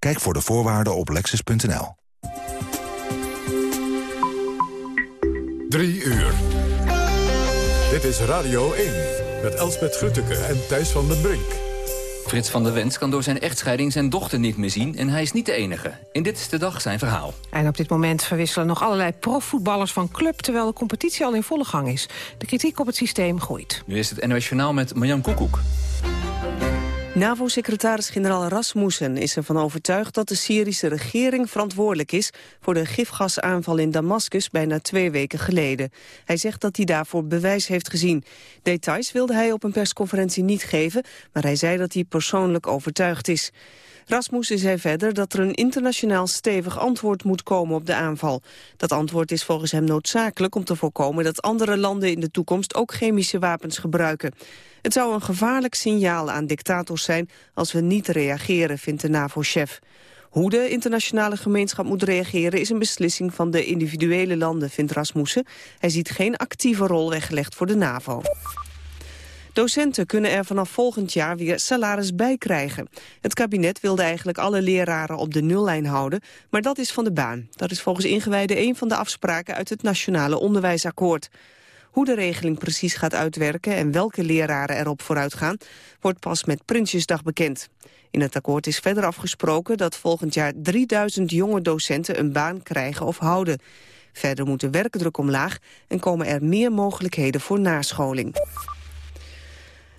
Kijk voor de voorwaarden op lexus.nl. 3 uur. Dit is Radio 1 met Elsbeth Grutteke en Thijs van den Brink. Frits van der Wens kan door zijn echtscheiding zijn dochter niet meer zien... en hij is niet de enige. In Dit is de Dag zijn verhaal. En op dit moment verwisselen nog allerlei profvoetballers van club... terwijl de competitie al in volle gang is. De kritiek op het systeem groeit. Nu is het NOS Journaal met Marjan Koekoek. NAVO-secretaris-generaal Rasmussen is ervan overtuigd dat de Syrische regering verantwoordelijk is voor de gifgasaanval in Damascus bijna twee weken geleden. Hij zegt dat hij daarvoor bewijs heeft gezien. Details wilde hij op een persconferentie niet geven, maar hij zei dat hij persoonlijk overtuigd is. Rasmussen zei verder dat er een internationaal stevig antwoord moet komen op de aanval. Dat antwoord is volgens hem noodzakelijk om te voorkomen dat andere landen in de toekomst ook chemische wapens gebruiken. Het zou een gevaarlijk signaal aan dictators zijn als we niet reageren, vindt de NAVO-chef. Hoe de internationale gemeenschap moet reageren is een beslissing van de individuele landen, vindt Rasmussen. Hij ziet geen actieve rol weggelegd voor de NAVO. Docenten kunnen er vanaf volgend jaar weer salaris bij krijgen. Het kabinet wilde eigenlijk alle leraren op de nullijn houden, maar dat is van de baan. Dat is volgens ingewijden een van de afspraken uit het Nationale Onderwijsakkoord. Hoe de regeling precies gaat uitwerken en welke leraren erop vooruit gaan, wordt pas met Prinsjesdag bekend. In het akkoord is verder afgesproken dat volgend jaar 3000 jonge docenten een baan krijgen of houden. Verder moet de werkdruk omlaag en komen er meer mogelijkheden voor nascholing.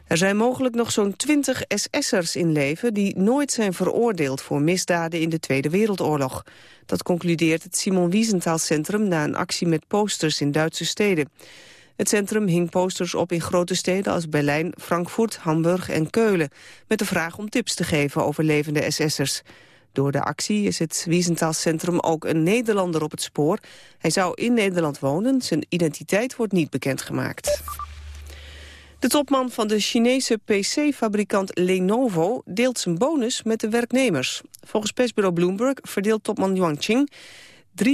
Er zijn mogelijk nog zo'n 20 SS'ers in leven die nooit zijn veroordeeld voor misdaden in de Tweede Wereldoorlog. Dat concludeert het Simon Wiesenthal Centrum na een actie met posters in Duitse steden. Het centrum hing posters op in grote steden als Berlijn, Frankfurt, Hamburg en Keulen... met de vraag om tips te geven over levende SS'ers. Door de actie is het Centrum ook een Nederlander op het spoor. Hij zou in Nederland wonen, zijn identiteit wordt niet bekendgemaakt. De topman van de Chinese PC-fabrikant Lenovo deelt zijn bonus met de werknemers. Volgens persbureau Bloomberg verdeelt topman Yuan Qing 3,25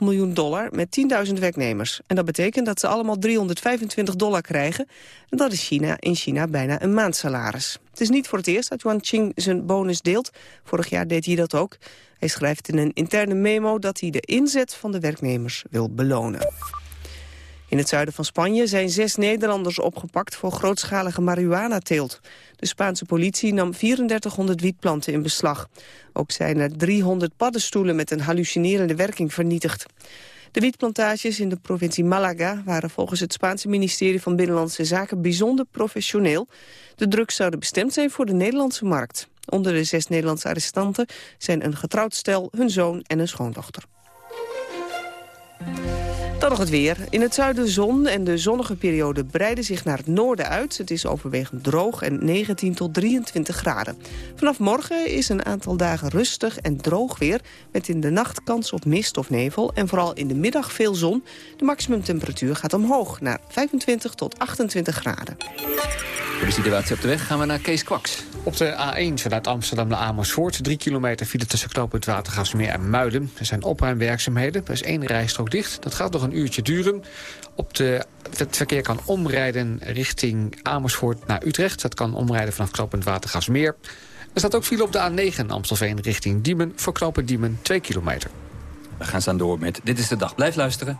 miljoen dollar met 10.000 werknemers. En dat betekent dat ze allemaal 325 dollar krijgen. En dat is China in China bijna een maandsalaris. Het is niet voor het eerst dat Yuan Qing zijn bonus deelt. Vorig jaar deed hij dat ook. Hij schrijft in een interne memo dat hij de inzet van de werknemers wil belonen. In het zuiden van Spanje zijn zes Nederlanders opgepakt voor grootschalige marihuana-teelt. De Spaanse politie nam 3400 wietplanten in beslag. Ook zijn er 300 paddenstoelen met een hallucinerende werking vernietigd. De wietplantages in de provincie Malaga waren volgens het Spaanse ministerie van Binnenlandse Zaken bijzonder professioneel. De drugs zouden bestemd zijn voor de Nederlandse markt. Onder de zes Nederlandse arrestanten zijn een getrouwd stel, hun zoon en een schoondochter. Dan nog het weer. In het zuiden zon en de zonnige periode breiden zich naar het noorden uit. Het is overwegend droog en 19 tot 23 graden. Vanaf morgen is een aantal dagen rustig en droog weer... met in de nacht kans op mist of nevel en vooral in de middag veel zon. De maximumtemperatuur gaat omhoog naar 25 tot 28 graden. Voor de situatie op de weg gaan we naar Kees Kwaks. Op de A1 vanuit Amsterdam naar Amersfoort. Drie kilometer file tussen knooppunt Watergasmeer en Muiden. Er zijn opruimwerkzaamheden. Er is één rijstrook dicht. Dat gaat nog een uurtje duren. Op de, het verkeer kan omrijden richting Amersfoort naar Utrecht. Dat kan omrijden vanaf knooppunt Watergasmeer. Er staat ook file op de A9 Amstelveen richting Diemen. Voor knooppunt Diemen 2 kilometer. We gaan staan door met Dit is de Dag. Blijf luisteren.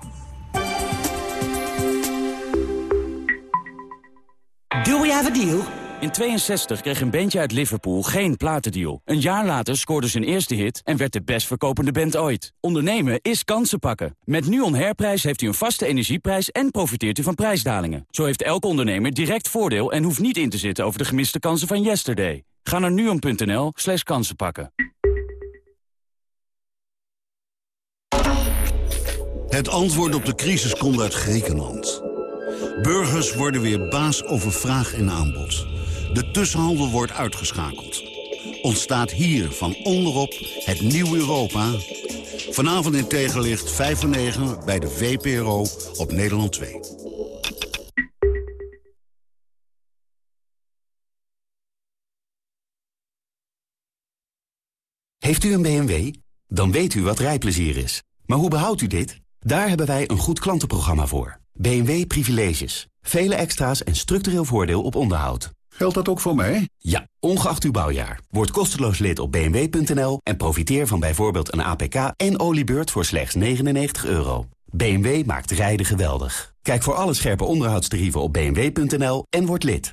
Do we have a deal? In 62 kreeg een bandje uit Liverpool geen platendeal. Een jaar later scoorde zijn eerste hit en werd de best verkopende band ooit. Ondernemen is kansen pakken. Met NUON Herprijs heeft u een vaste energieprijs en profiteert u van prijsdalingen. Zo heeft elke ondernemer direct voordeel en hoeft niet in te zitten over de gemiste kansen van yesterday. Ga naar nuon.nl slash kansen pakken. Het antwoord op de crisis komt uit Griekenland. Burgers worden weer baas over vraag en aanbod. De tussenhandel wordt uitgeschakeld. Ontstaat hier van onderop het nieuwe Europa. Vanavond in tegenlicht 5 voor 9 bij de VPRO op Nederland 2. Heeft u een BMW? Dan weet u wat rijplezier is. Maar hoe behoudt u dit? Daar hebben wij een goed klantenprogramma voor. BMW Privileges. Vele extra's en structureel voordeel op onderhoud. Geldt dat ook voor mij? Ja, ongeacht uw bouwjaar. Word kosteloos lid op bmw.nl en profiteer van bijvoorbeeld een APK en oliebeurt voor slechts 99 euro. BMW maakt rijden geweldig. Kijk voor alle scherpe onderhoudstarieven op bmw.nl en word lid.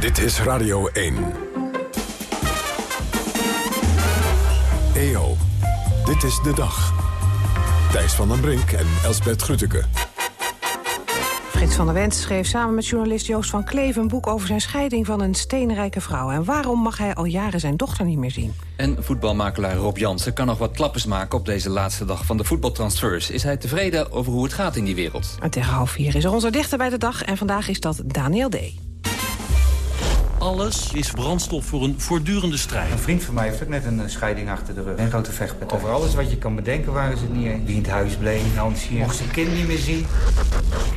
Dit is Radio 1. EO, dit is de dag. Thijs van den Brink en Elsbert Grütke. Frits van der Wens schreef samen met journalist Joost van Kleef... een boek over zijn scheiding van een steenrijke vrouw. En waarom mag hij al jaren zijn dochter niet meer zien? En voetbalmakelaar Rob Jansen kan nog wat klappers maken... op deze laatste dag van de voetbaltransfers. Is hij tevreden over hoe het gaat in die wereld? En tegen half vier is er onze dichter bij de dag. En vandaag is dat Daniel D. Alles is brandstof voor een voortdurende strijd. Een vriend van mij heeft ook net een eh, scheiding achter de rug. Een grote vechtpartij. Over alles wat je kan bedenken waren ze het niet eens. Wie in het huis bleef, Nancy. Mocht zijn kind niet meer zien.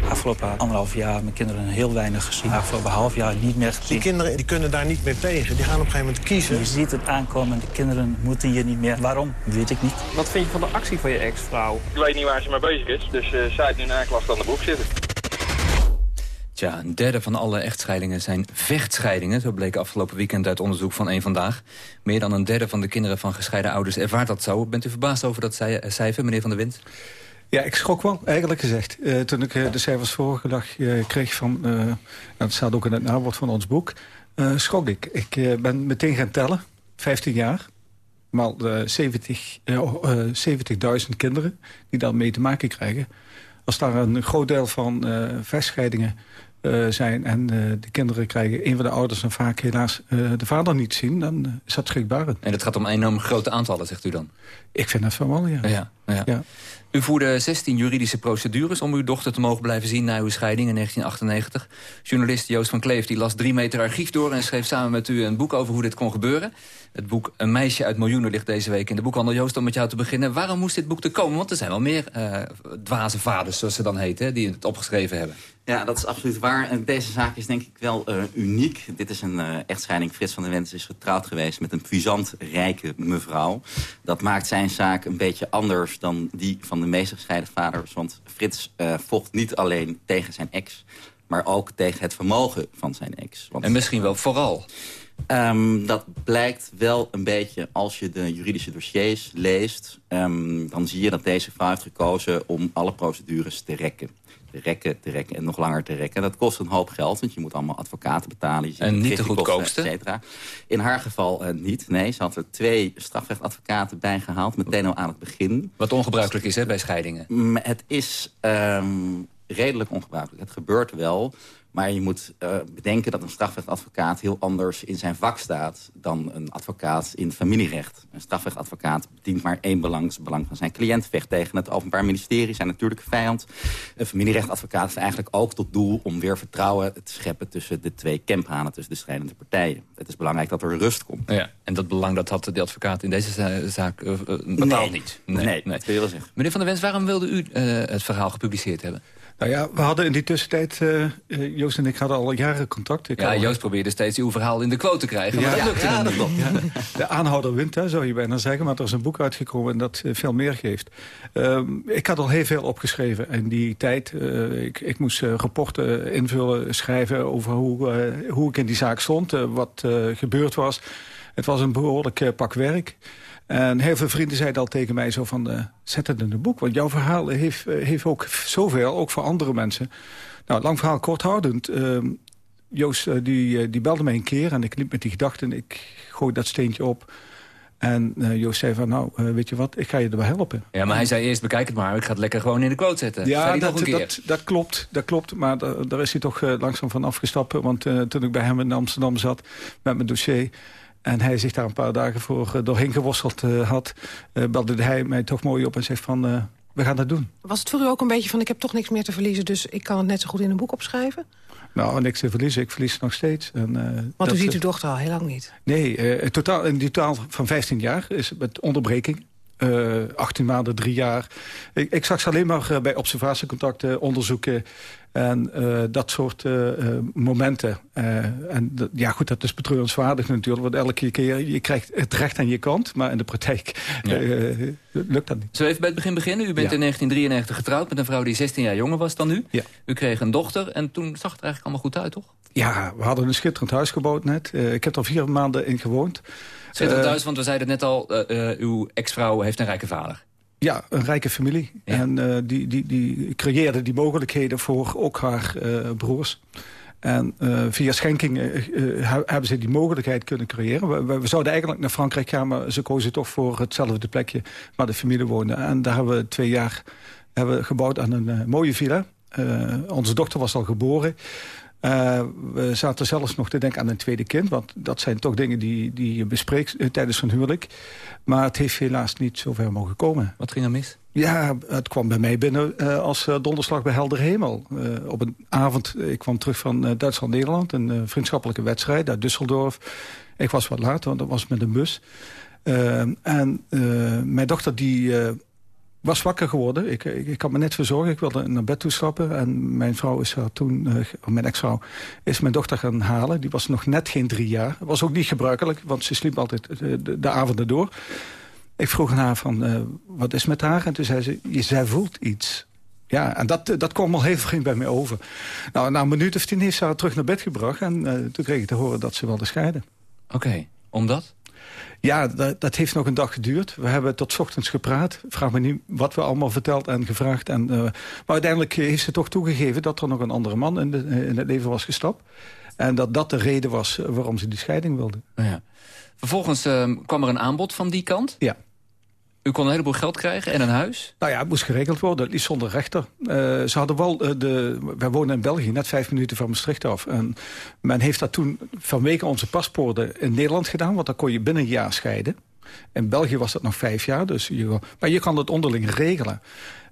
Afgelopen anderhalf jaar mijn kinderen heel weinig gezien. Afgelopen half jaar niet meer gezien. Die kinderen die kunnen daar niet meer tegen. Die gaan op een gegeven moment kiezen. Je ziet het aankomen. De kinderen moeten hier niet meer. Waarom? Weet ik niet. Wat vind je van de actie van je ex-vrouw? Ik weet niet waar ze mee bezig is. Dus uh, zij heeft nu een aanklacht aan de broek zitten. Tja, een derde van alle echtscheidingen zijn vechtscheidingen. Zo bleek afgelopen weekend uit onderzoek van één Vandaag. Meer dan een derde van de kinderen van gescheiden ouders ervaart dat zo. Bent u verbaasd over dat cijfer, meneer Van der Wind? Ja, ik schrok wel, eigenlijk gezegd. Uh, toen ik uh, de cijfers vorige dag kreeg van... dat staat ook in het nawoord van ons boek... schrok ik. Ik ben meteen gaan tellen, 15 jaar... maar 70, 70.000 kinderen die daarmee te maken krijgen. Als daar een groot deel van vechtscheidingen uh, zijn... en uh, de kinderen krijgen een van de ouders en vaak helaas uh, de vader niet zien... dan is dat schrikbarend. En het gaat om enorm grote aantallen, zegt u dan? Ik vind dat van wel, ja. ja, ja. ja. U voerde 16 juridische procedures om uw dochter te mogen blijven zien... na uw scheiding in 1998. Journalist Joost van Kleef die las drie meter archief door... en schreef samen met u een boek over hoe dit kon gebeuren. Het boek Een meisje uit miljoenen ligt deze week in de boekhandel. Joost, om met jou te beginnen. Waarom moest dit boek te komen? Want er zijn wel meer uh, dwaze vaders, zoals ze dan heten... die het opgeschreven hebben. Ja, dat is absoluut waar. En deze zaak is denk ik wel uh, uniek. Dit is een uh, echtscheiding. Frits van der Wens is getrouwd geweest met een puissant rijke mevrouw. Dat maakt zijn zaak een beetje anders dan die van de meeste gescheiden vaders. Want Frits vocht niet alleen tegen zijn ex... maar ook tegen het vermogen van zijn ex. Want, en misschien wel vooral. Um, dat blijkt wel een beetje als je de juridische dossiers leest. Um, dan zie je dat deze vrouw heeft gekozen om alle procedures te rekken te rekken, te rekken en nog langer te rekken. Dat kost een hoop geld, want je moet allemaal advocaten betalen. Je en niet de goedkoopste? In haar geval uh, niet. Nee, ze had er twee strafrechtadvocaten bijgehaald, meteen al aan het begin. Wat ongebruikelijk is hè, bij scheidingen? Het is um, redelijk ongebruikelijk. Het gebeurt wel, maar je moet uh, bedenken dat een strafrechtadvocaat heel anders in zijn vak staat dan een advocaat in familierecht. Een strafrechtadvocaat dient maar één belang, het belang van zijn cliënt, vecht tegen het Openbaar Ministerie, zijn natuurlijke vijand. Een familierechtadvocaat heeft eigenlijk ook tot doel om weer vertrouwen te scheppen tussen de twee kemphanen, tussen de strijdende partijen. Het is belangrijk dat er rust komt. Ja, en dat belang dat had de advocaat in deze zaak uh, bepaald nee. niet. Nee, nee, nee. dat wil je wel zeggen. Meneer Van der Wens, waarom wilde u uh, het verhaal gepubliceerd hebben? Nou ja, we hadden in die tussentijd, uh, Joost en ik hadden al jaren contact. Ik ja. Joost probeerde steeds uw verhaal in de quote te krijgen, maar ja, dat lukte ja, niet. Ja. De aanhouder wint, hè, zou je bijna zeggen. Maar er is een boek uitgekomen dat uh, veel meer geeft. Um, ik had al heel veel opgeschreven in die tijd. Uh, ik, ik, moest rapporten invullen, schrijven over hoe, hoe ik in die zaak stond. wat gebeurd was. Het was een behoorlijk pak werk. En heel veel vrienden zeiden al tegen mij zo van... Uh, zet het in een boek, want jouw verhaal heeft, uh, heeft ook zoveel, ook voor andere mensen. Nou, lang verhaal kort houdend. Uh, Joost uh, die, die belde mij een keer en ik liep met die gedachten... ik gooi dat steentje op. En Joost zei van, nou, weet je wat, ik ga je erbij helpen. Ja, maar hij zei eerst, bekijk het maar, ik ga het lekker gewoon in de quote zetten. Ja, dat, dat, dat, klopt, dat klopt. Maar daar is hij toch langzaam van afgestapt. Want toen ik bij hem in Amsterdam zat met mijn dossier... En hij zich daar een paar dagen voor uh, doorheen geworsteld uh, had... Uh, belde hij mij toch mooi op en zegt van... we gaan dat doen. Was het voor u ook een beetje van... ik heb toch niks meer te verliezen... dus ik kan het net zo goed in een boek opschrijven? Nou, niks te verliezen. Ik verlies nog steeds. En, Want u ziet uw dochter al heel lang niet? Nee, totaal, in totaal van 15 jaar is het met onderbreking. 18 maanden, drie jaar. Ik, ik zag ze alleen maar bij observatiecontacten, onderzoeken. En uh, dat soort uh, momenten. en ja, goed, dat is betreurenswaardig natuurlijk. Want elke keer, je krijgt het recht aan je kant. Maar in de praktijk ja. lukt dat niet. We even bij het begin beginnen? U bent in 1993 getrouwd met een vrouw die 16 jaar jonger was dan u. Ja. U kreeg een dochter en toen zag het eigenlijk allemaal goed uit, toch? Ja, we hadden een schitterend huis gebouwd net. ik heb er vier maanden in gewoond. Schitterend huis, want we zeiden het net al, uw ex-vrouw heeft een rijke vader. Ja, een rijke familie. En uh, die, die, die creëerde die mogelijkheden voor ook haar uh, broers. En uh, via schenking hebben ze die mogelijkheid kunnen creëren. We, we, zouden eigenlijk naar Frankrijk gaan, maar ze kozen toch voor hetzelfde plekje waar de familie woonde. En daar hebben we twee jaar hebben we gebouwd aan een mooie villa. onze dochter was al geboren. Uh, we zaten zelfs nog te denken aan een tweede kind. Want dat zijn toch dingen die, die je bespreekt uh, tijdens zo'n huwelijk. Maar het heeft helaas niet zover mogen komen. Wat ging er mis? Ja, het kwam bij mij binnen uh, als donderslag bij helder hemel. op een avond, ik kwam terug van Duitsland-Nederland. Een vriendschappelijke wedstrijd uit Düsseldorf. Ik was wat later, want dat was met een bus. en mijn dochter die was wakker geworden. Ik, ik, had me net verzorgen. Ik wilde naar bed toe stappen. En mijn vrouw is haar toen, uh, mijn ex-vrouw, is mijn dochter gaan halen. Die was nog net geen drie jaar. Was ook niet gebruikelijk, want ze sliep altijd de, de, de avonden door. Ik vroeg haar van, uh, wat is met haar? En toen zei ze, zij voelt iets. Ja, en dat, dat kwam al heel vreemd bij mij over. Nou, na een minuut of tien heeft ze haar terug naar bed gebracht. En toen kreeg ik te horen dat ze wilde scheiden. Oké, omdat? Ja, dat, dat, heeft nog een dag geduurd. We hebben tot ochtends gepraat. Vraag me niet wat we allemaal verteld en gevraagd. En, uh, maar uiteindelijk heeft ze toch toegegeven dat er nog een andere man in, de, in het leven was gestapt. En dat dat de reden was waarom ze die scheiding wilde. Ja. Vervolgens uh, kwam er een aanbod van die kant? Ja. U kon een heleboel geld krijgen en een huis? Nou ja, het moest geregeld worden, liefst zonder rechter. Uh, ze hadden wel, uh, de, wij wonen in België, net vijf minuten van Maastricht af. En men heeft dat toen vanwege onze paspoorten in Nederland gedaan... want dan kon je binnen een jaar scheiden. In België was dat nog vijf jaar, dus je, maar je kan het onderling regelen.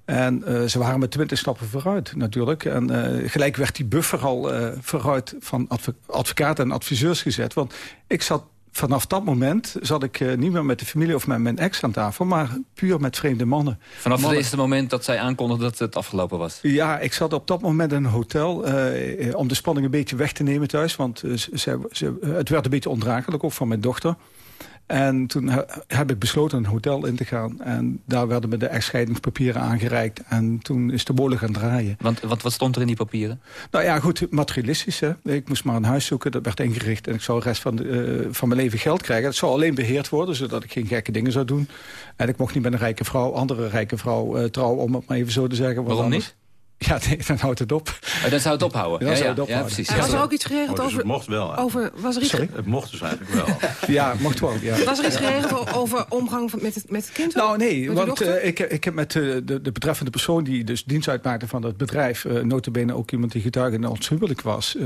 En uh, ze waren met twintig stappen vooruit natuurlijk. En gelijk werd die buffer al vooruit van adv advocaten en adviseurs gezet. Want ik zat vanaf dat moment zat ik uh, niet meer met de familie of met mijn ex aan tafel... maar puur met vreemde mannen. Vanaf mannen. het eerste moment dat zij aankondigde dat het afgelopen was? Ja, ik zat op dat moment in een hotel... Uh, om de spanning een beetje weg te nemen thuis. Want uh, ze, ze, het werd een beetje ondraaglijk, ook van mijn dochter. En toen heb ik besloten een hotel in te gaan. En daar werden me de echtscheidingspapieren aangereikt. En toen is de molen gaan draaien. Want wat, wat stond er in die papieren? Nou ja, goed, materialistisch. Hè. Ik moest maar een huis zoeken, dat werd ingericht. En ik zou de rest van, de, uh, van mijn leven geld krijgen. Het zou alleen beheerd worden, zodat ik geen gekke dingen zou doen. En ik mocht niet met een rijke vrouw, andere rijke vrouw uh, trouwen... om het maar even zo te zeggen. Waarom anders. niet? Ja, nee, dan houdt het op. Oh, dan zou het ophouden? Dan ja, zou ja, het ophouden. ja, precies. Was er ook iets geregeld oh, dus over... het mocht wel. over was er iets Sorry? Het mocht dus eigenlijk wel. ja, mocht wel, ja. Was er iets geregeld over omgang met het, met het kind? Nou nee, met want uh, ik, ik heb met uh, de, de betreffende persoon... die dus dienst uitmaakte van het bedrijf... Uh, notabene ook iemand die getuige in ons huwelijk was...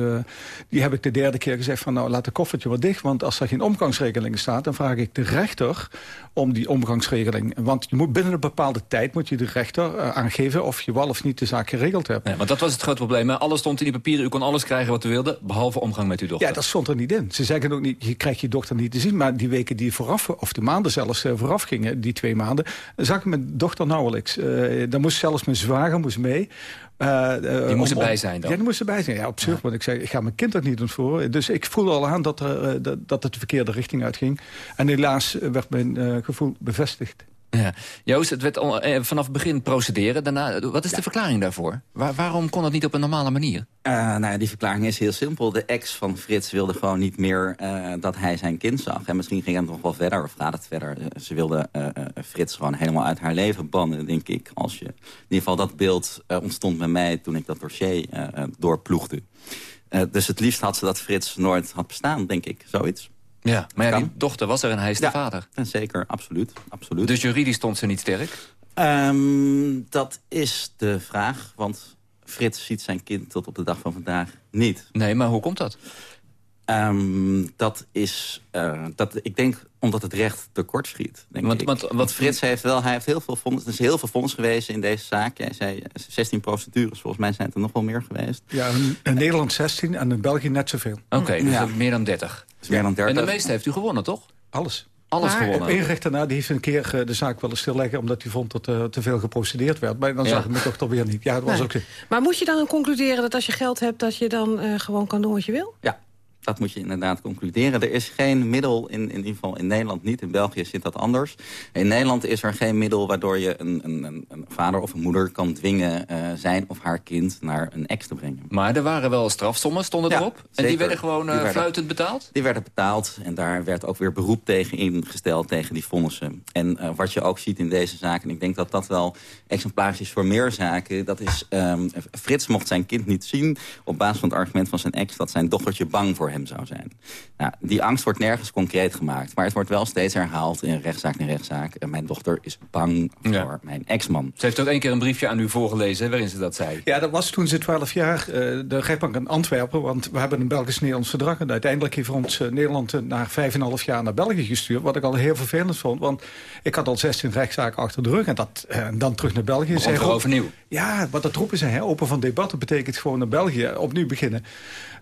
die heb ik de derde keer gezegd van... nou, laat de koffertje wat dicht, want als er geen omgangsregeling staat... dan vraag ik de rechter om die omgangsregeling. Want je moet binnen een bepaalde tijd moet je de rechter aangeven... of je wel of niet de zaak geregeld hebt. Ja, want dat was het grote probleem. Hè? Alles stond in die papieren. U kon alles krijgen wat u wilde, behalve omgang met uw dochter. Ja, dat stond er niet in. Ze zeggen ook niet, je krijgt je dochter niet te zien. Maar die weken die vooraf, of de maanden zelfs vooraf gingen, die twee maanden... zag ik mijn dochter nauwelijks. Uh, dan moest zelfs mijn zwager moest mee. Uh, die moest erbij zijn dan? Ja, die moest erbij zijn. Ja, op zich. Ja. Want ik zei, ik ga mijn kind er niet ontvoeren. Dus ik voelde al aan dat, er, uh, dat, dat het de verkeerde richting uitging. En helaas werd mijn gevoel bevestigd. Ja. Joost, het werd eh, vanaf het begin procederen. Daarna, wat is de verklaring daarvoor? Waar, waarom kon het niet op een normale manier? Uh, nou ja, die verklaring is heel simpel. De ex van Frits wilde gewoon niet meer uh, dat hij zijn kind zag. En misschien ging het nog wel verder, of gaat het verder. Ze wilde Frits gewoon helemaal uit haar leven bannen, denk ik. Als je, in ieder geval dat beeld ontstond bij mij toen ik dat dossier doorploegde. dus het liefst had ze dat Frits nooit had bestaan, denk ik. Zoiets. Ja, maar ja, die dochter was er en hij is de vader. Zeker, absoluut, absoluut. Dus juridisch stond ze niet sterk? Um, dat is de vraag, want Frits ziet zijn kind tot op de dag van vandaag niet. Nee, maar hoe komt dat? Um, dat is, uh, dat, ik denk omdat het recht tekort schiet. Denk want, ik. Want, want Frits heeft wel, hij heeft heel veel fonds, er is heel veel fonds geweest in deze zaak. Jij zei 16 procedures, volgens mij zijn het er nog wel meer geweest. Ja, in, in Nederland 16 en in België net zoveel. Oké, okay, dus ja. meer dan 30. Meer dan 30. En de meeste heeft u gewonnen, toch? Alles. Alles maar gewonnen. Één rechter na, die heeft een keer uh, de zaak willen stilleggen... omdat hij vond dat er te veel geprocedeerd werd. Maar dan ja. zag ik me toch toch weer niet. Ja, dat was nee. ook... Maar moet je dan concluderen dat als je geld hebt... dat je dan uh, gewoon kan doen wat je wil? Ja, dat moet je inderdaad concluderen. Er is geen middel, in, in ieder geval in Nederland niet. In België zit dat anders. In Nederland is er geen middel waardoor je een, een, een vader of een moeder kan dwingen... Uh, zijn of haar kind naar een ex te brengen. Maar er waren wel strafsommen, stonden ja, erop? Zeker. En die werden gewoon uh, die werden, fluitend betaald? Die werden betaald en daar werd ook weer beroep tegen ingesteld... tegen die vonnissen. En uh, wat je ook ziet in deze zaken... en ik denk dat dat wel exemplarisch is voor meer zaken... dat is, um, Frits mocht zijn kind niet zien... op basis van het argument van zijn ex... dat zijn dochtertje bang voor hem zou zijn. Nou, die angst wordt nergens concreet gemaakt. Maar het wordt wel steeds herhaald in rechtszaak en rechtszaak. En mijn dochter is bang voor ja. mijn ex-man. Ze heeft ook één keer een briefje aan u voorgelezen... waarin ze dat zei. Ja, dat was toen ze 12 jaar uh, de rechtbank in Antwerpen... want we hebben een Belgisch-Nederlands verdrag... en uiteindelijk heeft ons uh, Nederland uh, na 5,5 jaar naar België gestuurd... wat ik al heel vervelend vond. Want ik had al 16 rechtszaken achter de rug... en, dat, en dan terug naar België. Er overnieuw. Ja, wat dat roepen ze, hè, open van debatten... betekent gewoon naar België opnieuw beginnen.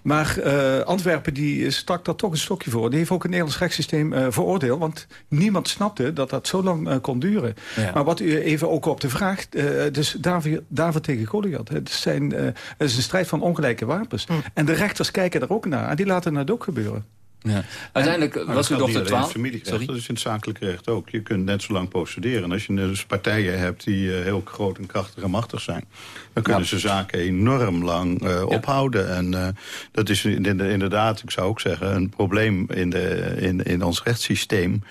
Maar uh, Antwerpen die stak daar toch een stokje voor. Die heeft ook het Nederlands rechtssysteem uh, veroordeeld. Want niemand snapte dat dat zo lang uh, kon duren. Ja. Maar wat u even ook op de vraag... dus David, David tegen Goliath. Het, zijn, het is een strijd van ongelijke wapens. Hm. En de rechters kijken er ook naar. En die laten het ook gebeuren. Ja. Uiteindelijk en, was uw dochter 12. Sorry? Dat is in het zakelijk recht ook. Je kunt net zo lang procederen. En als je dus partijen hebt die uh, heel groot en krachtig en machtig zijn... dan kunnen ja. ze zaken enorm lang uh, ja. ophouden. En uh, dat is inderdaad, ik zou ook zeggen... een probleem in, de, in, in ons rechtssysteem...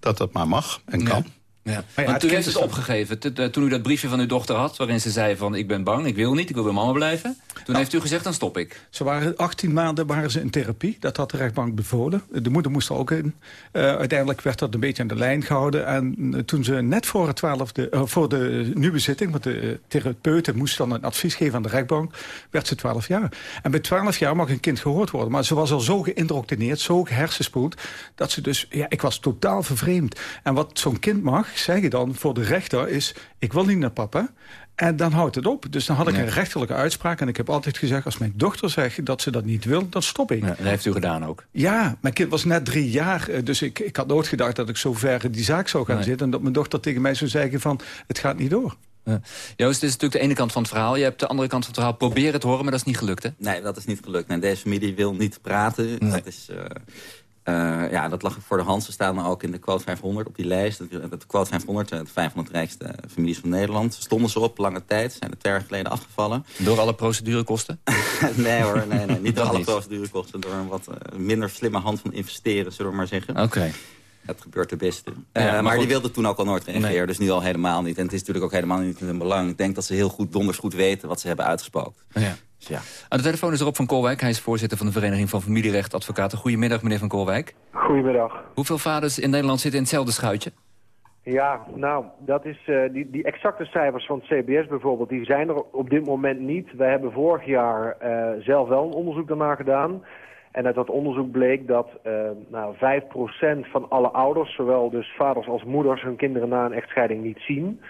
dat dat maar mag en kan. Ja. Maar ja, toen heeft het opgegeven. Toen u dat briefje van uw dochter had... waarin ze zei van ik ben bang, ik wil niet, ik wil bij mama blijven... toen nou, heeft u gezegd dan stop ik. Ze waren 18 maanden waren ze in therapie. Dat had de rechtbank bevolen. De moeder moest er ook in. Uh, uiteindelijk werd dat een beetje aan de lijn gehouden. En uh, toen ze net voor, het 12e, uh, voor de nieuwe zitting... want de therapeuten moest dan een advies geven aan de rechtbank... werd ze 12 jaar. En bij 12 jaar mag een kind gehoord worden. Maar ze was al zo geïndoctrineerd, zo hersenspoeld... dat ze dus, ja, ik was totaal vervreemd. En wat zo'n kind mag zeg je dan voor de rechter is... ik wil niet naar papa. En dan houdt het op. Dus dan had ik ja. een rechterlijke uitspraak. En ik heb altijd gezegd, als mijn dochter zegt dat ze dat niet wil, dan stop ik. Ja, dat heeft u gedaan ook? Ja, mijn kind was net drie jaar. Dus ik, ik had nooit gedacht dat ik zo ver in die zaak zou gaan nee. zitten. En dat mijn dochter tegen mij zou zeggen van, het gaat niet door. Ja. Joost, dit is natuurlijk de ene kant van het verhaal. Je hebt de andere kant van het verhaal proberen te horen, maar dat is niet gelukt, hè? Nee, dat is niet gelukt. Nee, deze familie wil niet praten. Nee. Dat is... Uh... Uh, ja, dat lag voor de hand. Ze staan ook in de quote 500 op die lijst. De quote 500, de 500 rijkste families van Nederland. Stonden ze op, lange tijd. Zijn er twee jaar geleden afgevallen. Door alle procedurekosten? nee hoor, nee, nee, niet door alle procedurekosten. Door een wat minder slimme hand van investeren, zullen we maar zeggen. Oké. Okay. Het gebeurt de beste. Ja, uh, maar, maar die wilde toen ook al nooit reageren. Nee. Dus nu al helemaal niet. En het is natuurlijk ook helemaal niet in hun belang. Ik denk dat ze heel goed, donders goed weten wat ze hebben uitgespookt. Ja. Ja. Aan de telefoon is Rob van Kolwijk. Hij is voorzitter van de Vereniging van Familierechtadvocaten. Goedemiddag, meneer van Kolwijk. Goedemiddag. Hoeveel vaders in Nederland zitten in hetzelfde schuitje? Ja, nou, dat is, uh, die, die exacte cijfers van het CBS bijvoorbeeld, die zijn er op dit moment niet. Wij hebben vorig jaar uh, zelf wel een onderzoek daarna gedaan. En uit dat onderzoek bleek dat uh, nou, 5% van alle ouders, zowel dus vaders als moeders, hun kinderen na een echtscheiding niet zien.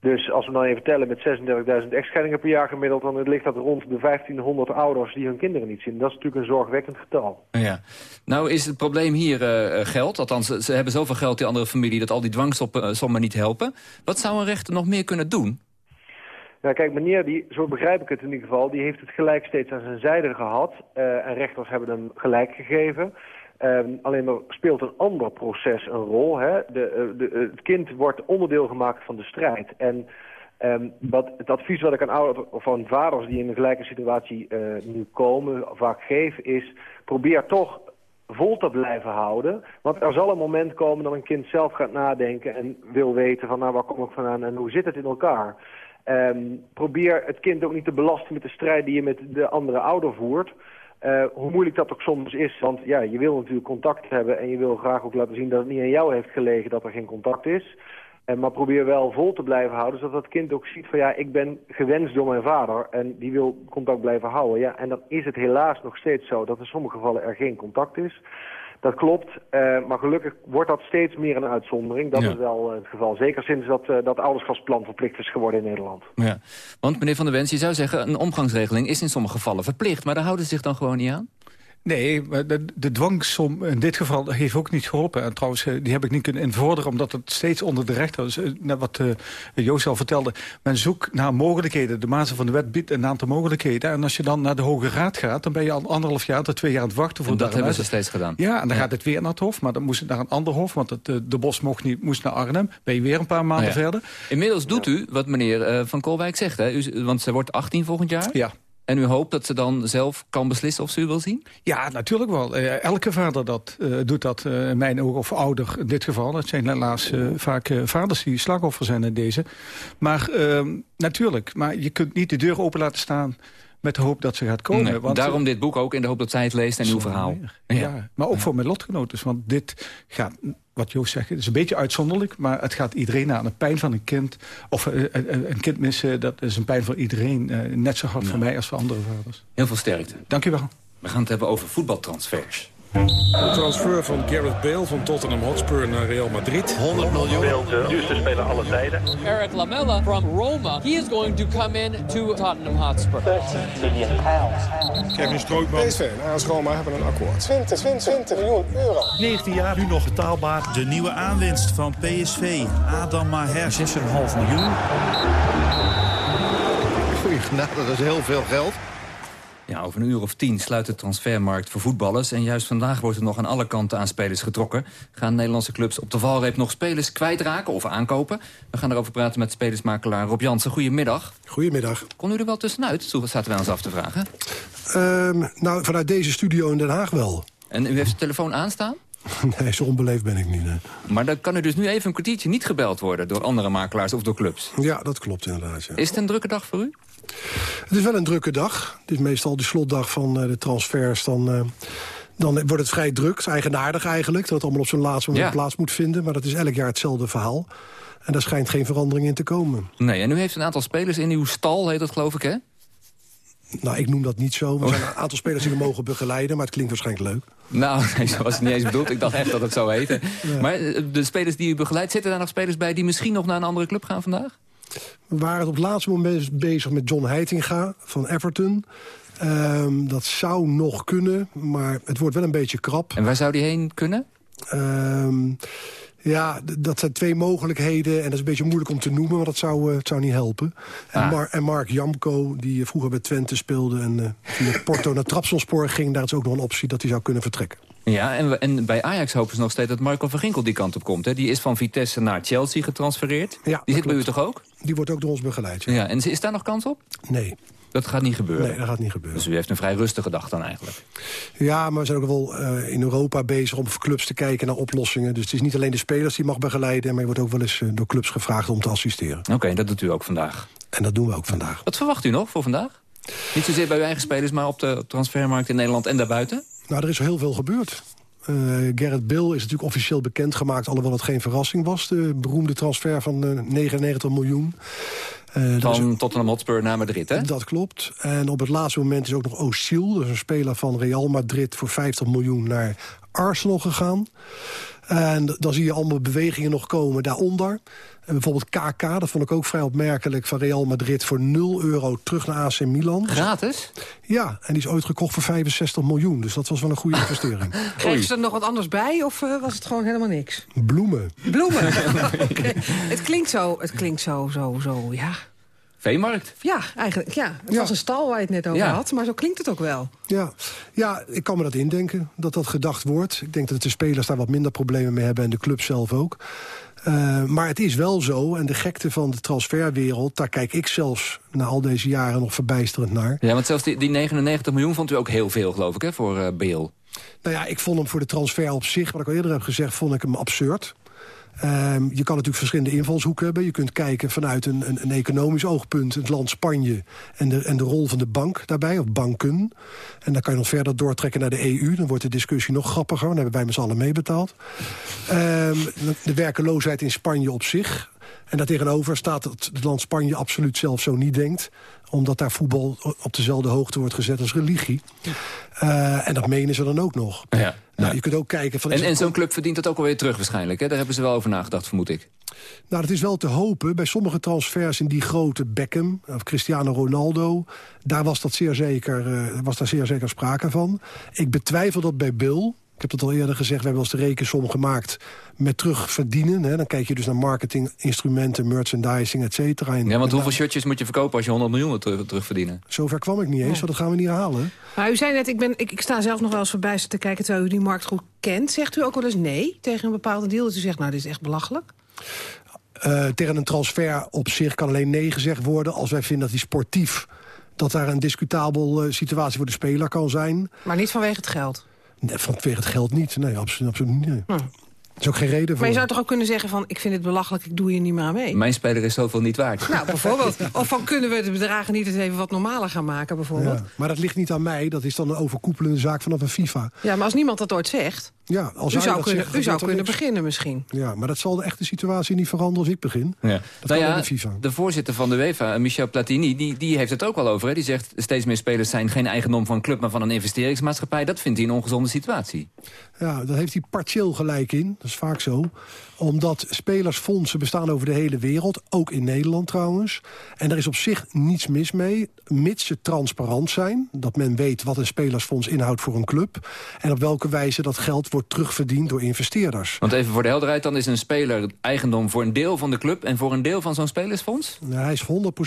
Dus als we dan even tellen met 36.000 echtscheidingen per jaar gemiddeld... dan ligt dat rond de 1500 ouders die hun kinderen niet zien. Dat is natuurlijk een zorgwekkend getal. Ja. Nou is het probleem hier uh, geld. Althans, ze hebben zoveel geld, die andere familie... dat al die dwangsommen niet helpen. Wat zou een rechter nog meer kunnen doen? Ja, kijk, meneer, die, zo begrijp ik het in ieder geval... die heeft het gelijk steeds aan zijn zijde gehad. Uh, en rechters hebben hem gelijk gegeven... Um, alleen er speelt een ander proces een rol. Hè? De, de, het kind wordt onderdeel gemaakt van de strijd. En um, wat, het advies wat ik aan ouders of aan vaders die in een gelijke situatie uh, nu komen vaak geef is... probeer toch vol te blijven houden. Want er zal een moment komen dat een kind zelf gaat nadenken en wil weten van nou waar kom ik vandaan en hoe zit het in elkaar. Um, probeer het kind ook niet te belasten met de strijd die je met de andere ouder voert... Uh, hoe moeilijk dat ook soms is, want ja, je wil natuurlijk contact hebben en je wil graag ook laten zien dat het niet aan jou heeft gelegen dat er geen contact is. Uh, maar probeer wel vol te blijven houden, zodat dat kind ook ziet van ja, ik ben gewenst door mijn vader en die wil contact blijven houden. Ja, en dan is het helaas nog steeds zo dat in sommige gevallen er geen contact is. Dat klopt, uh, maar gelukkig wordt dat steeds meer een uitzondering. Dat ja. is wel het geval. Zeker sinds dat, uh, dat ouderschapsplan verplicht is geworden in Nederland. Ja. Want meneer Van der Wens, je zou zeggen... een omgangsregeling is in sommige gevallen verplicht... maar daar houden ze zich dan gewoon niet aan? Nee, maar de, de dwangsom in dit geval heeft ook niet geholpen. En trouwens, eh, die heb ik niet kunnen invorderen... omdat het steeds onder de rechter is. Eh, net wat uh, Joost al vertelde. Men zoekt naar mogelijkheden. De maat van de wet biedt een aantal mogelijkheden. En als je dan naar de Hoge Raad gaat... dan ben je al anderhalf jaar tot twee jaar aan het wachten. Voor en dat hebben ze steeds gedaan. Ja, en dan gaat het weer naar het Hof. Maar dan moest het naar een ander Hof. Want het, de Bos mocht, niet, moest naar Arnhem. Ben je weer een paar maanden nou verder. Inmiddels doet u wat meneer Van Kolwijk zegt. Hè? U, want ze wordt 18 volgend jaar. Ja. En u hoopt dat ze dan zelf kan beslissen of ze u wil zien? Ja, natuurlijk wel. Uh, elke vader dat, uh, doet dat, uh, in mijn ogen, of ouder in dit geval. Het zijn helaas vaak vaders die slachtoffer zijn in deze. Maar ehm, natuurlijk, maar je kunt niet de deur open laten staan met de hoop dat ze gaat komen. Nee, want, daarom dit boek ook, in de hoop dat zij het leest en uw verhaal. Ja. ja. maar ook voor mijn lotgenoten. Want dit gaat wat Joost zegt, het is een beetje uitzonderlijk... maar het gaat iedereen aan. Een pijn van een kind, of uh, een kind missen... dat is een pijn voor iedereen. Uh, net zo hard voor mij als voor andere vaders. Heel veel sterkte. Dank u wel. We gaan het hebben over voetbaltransfers. De transfer van Gareth Bale van Tottenham Hotspur naar Real Madrid. 100 miljoen. de duurste speler alle tijden. Eric Lamella from Roma. He is going to come in to Tottenham Hotspur. 30 million pounds. Kevin Strootman. PSV en AS Roma hebben een akkoord. 20, 20, 20 miljoen euro. 19 jaar, nu nog betaalbaar. De nieuwe aanwinst van PSV, Adam Maher. 6,5 miljoen. Goeie genade, dat is heel veel geld. Ja, over een uur of tien sluit de transfermarkt voor voetballers. En juist vandaag wordt er nog aan alle kanten aan spelers getrokken. Gaan Nederlandse clubs op de valreep nog spelers kwijtraken of aankopen? We gaan erover praten met spelersmakelaar Rob Jansen. Goedemiddag. Goedemiddag. Kon u er wel tussenuit? Zo zaten wij ons af te vragen. Um, nou, vanuit deze studio in Den Haag wel. En u heeft de telefoon aanstaan? Nee, zo onbeleefd ben ik niet. Nee. Maar dan kan er dus nu even een kwartiertje niet gebeld worden... door andere makelaars of door clubs? Ja, dat klopt inderdaad. Ja. Is het een drukke dag voor u? Het is wel een drukke dag. Het is meestal de slotdag van uh, de transfers. Dan, uh, dan wordt het vrij druk. Eigenaardig eigenlijk, dat het allemaal op zijn laatste moment ja. plaats moet vinden. Maar dat is elk jaar hetzelfde verhaal. En daar schijnt geen verandering in te komen. Nee, en u heeft een aantal spelers in uw stal, heet dat geloof ik, hè? Nou, ik noem dat niet zo. Er zijn een aantal spelers die we mogen begeleiden, maar het klinkt waarschijnlijk leuk. Nou, nee, zo was het niet eens bedoeld. Ik dacht echt dat het zo heette. Ja. Maar de spelers die u begeleidt, zitten daar nog spelers bij... die misschien nog naar een andere club gaan vandaag? We waren op het laatste moment bezig met John Heitinga van Everton. Um, dat zou nog kunnen, maar het wordt wel een beetje krap. En waar zou die heen kunnen? Um, ja, dat zijn twee mogelijkheden. En dat is een beetje moeilijk om te noemen, maar dat zou, uh, het zou niet helpen. En, ah. Mar en Mark Jamko, die vroeger bij Twente speelde... en uh, via Porto naar Trapsonspoor ging... daar is ook nog een optie dat hij zou kunnen vertrekken. Ja, en, en bij Ajax hopen ze nog steeds dat Marco van Ginkel die kant op komt. Hè? Die is van Vitesse naar Chelsea getransfereerd. Ja, die zit klopt. bij u toch ook? Die wordt ook door ons begeleid, ja. ja. En is daar nog kans op? Nee. Dat gaat niet gebeuren? Nee, dat gaat niet gebeuren. Dus u heeft een vrij rustige dag dan eigenlijk? Ja, maar we zijn ook wel uh, in Europa bezig om voor clubs te kijken naar oplossingen. Dus het is niet alleen de spelers die mag begeleiden... maar je wordt ook wel eens uh, door clubs gevraagd om te assisteren. Oké, okay, dat doet u ook vandaag? En dat doen we ook vandaag. Wat verwacht u nog voor vandaag? Niet zozeer bij uw eigen spelers, maar op de transfermarkt in Nederland en daarbuiten? Nou, er is heel veel gebeurd. Uh, Gerrit Bill is natuurlijk officieel bekendgemaakt... alhoewel het geen verrassing was. De beroemde transfer van uh, 99 miljoen. Uh, van is... Tottenham Hotspur naar Madrid, hè? Dat klopt. En op het laatste moment is ook nog O'Siel... dus een speler van Real Madrid voor 50 miljoen naar Arsenal gegaan. En dan zie je allemaal bewegingen nog komen daaronder. En bijvoorbeeld KK, dat vond ik ook vrij opmerkelijk... van Real Madrid voor 0 euro terug naar AC Milan. Gratis? Ja, en die is ooit gekocht voor 65 miljoen. Dus dat was wel een goede investering. Kregen ze er nog wat anders bij of uh, was het gewoon helemaal niks? Bloemen. Bloemen? okay. Het klinkt zo, het klinkt zo, zo, zo, ja... Veemarkt? Ja, eigenlijk. Ja. Het ja. was een stal waar je het net over ja. had, maar zo klinkt het ook wel. Ja. ja, ik kan me dat indenken, dat dat gedacht wordt. Ik denk dat de spelers daar wat minder problemen mee hebben... en de club zelf ook. Uh, maar het is wel zo, en de gekte van de transferwereld... daar kijk ik zelfs na al deze jaren nog verbijsterend naar. Ja, want zelfs die, die 99 miljoen vond u ook heel veel, geloof ik, hè, voor uh, Beel. Nou ja, ik vond hem voor de transfer op zich, wat ik al eerder heb gezegd... vond ik hem absurd. Um, je kan natuurlijk verschillende invalshoeken hebben. Je kunt kijken vanuit een, een, economisch oogpunt... het land Spanje en de, en de rol van de bank daarbij, of banken. En dan kan je nog verder doortrekken naar de EU. Dan wordt de discussie nog grappiger. Dan hebben wij met z'n allen meebetaald. Um, de werkeloosheid in Spanje op zich... En daartegenover staat dat het land Spanje absoluut zelf zo niet denkt omdat daar voetbal op dezelfde hoogte wordt gezet als religie. Uh, en dat menen ze dan ook nog. Ja. Nou, je kunt ook kijken... Van, en en zo'n club verdient dat ook alweer terug waarschijnlijk. Hè? Daar hebben ze wel over nagedacht, vermoed ik. Nou, dat is wel te hopen. Bij sommige transfers in die grote Beckham of Cristiano Ronaldo... daar was, dat zeer zeker, uh, was daar zeer zeker sprake van. Ik betwijfel dat bij Bill... Ik heb het al eerder gezegd, we hebben als de rekensom gemaakt met terugverdienen. Hè. Dan kijk je dus naar marketinginstrumenten, merchandising, et cetera. Ja, want hoeveel shirtjes moet je verkopen als je 100 miljoen terug, terugverdienen? Zover kwam ik niet eens, want dat gaan we niet halen. Maar u zei net, ik, ben, ik, ik sta zelf nog wel eens verbijsterd te kijken... terwijl u die markt goed kent. Zegt u ook wel eens nee tegen een bepaalde deal? Dat u zegt, nou, dit is echt belachelijk? Uh, tegen een transfer op zich kan alleen nee gezegd worden... als wij vinden dat die sportief dat daar een discutabel uh, situatie voor de speler kan zijn. Maar niet vanwege het geld? Nee, vanwege het geld niet. Nee, absoluut, absoluut niet. Nee. Hm. Dat is ook geen reden voor. Maar je zou toch ook kunnen zeggen van... ik vind het belachelijk, ik doe hier niet meer aan mee. Mijn speler is zoveel niet waard. Nou, bijvoorbeeld. Of van kunnen we de bedragen niet eens even wat normaler gaan maken, bijvoorbeeld. Ja, maar dat ligt niet aan mij. Dat is dan een overkoepelende zaak vanaf een FIFA. Ja, maar als niemand dat ooit zegt... Ja, als u zou, kunnen, u zou kunnen beginnen misschien. Ja, maar dat zal de echte situatie niet veranderen als ik begin. Ja. Dat Nou kan ja, bij de FIFA. de voorzitter van de UEFA, Michel Platini, die, die heeft het ook wel over. Hè? Die zegt steeds meer spelers zijn geen eigendom van een club... maar van een investeringsmaatschappij. Dat vindt hij een ongezonde situatie. Ja, daar heeft hij partieel gelijk in. Dat is vaak zo. Omdat spelersfondsen bestaan over de hele wereld. Ook in Nederland trouwens. En er is op zich niets mis mee. Mits ze transparant zijn. Dat men weet wat een spelersfonds inhoudt voor een club. En op welke wijze dat geld wordt terugverdiend door investeerders. Want even voor de helderheid, dan is een speler eigendom voor een deel van de club... en voor een deel van zo'n spelersfonds? Nou, hij is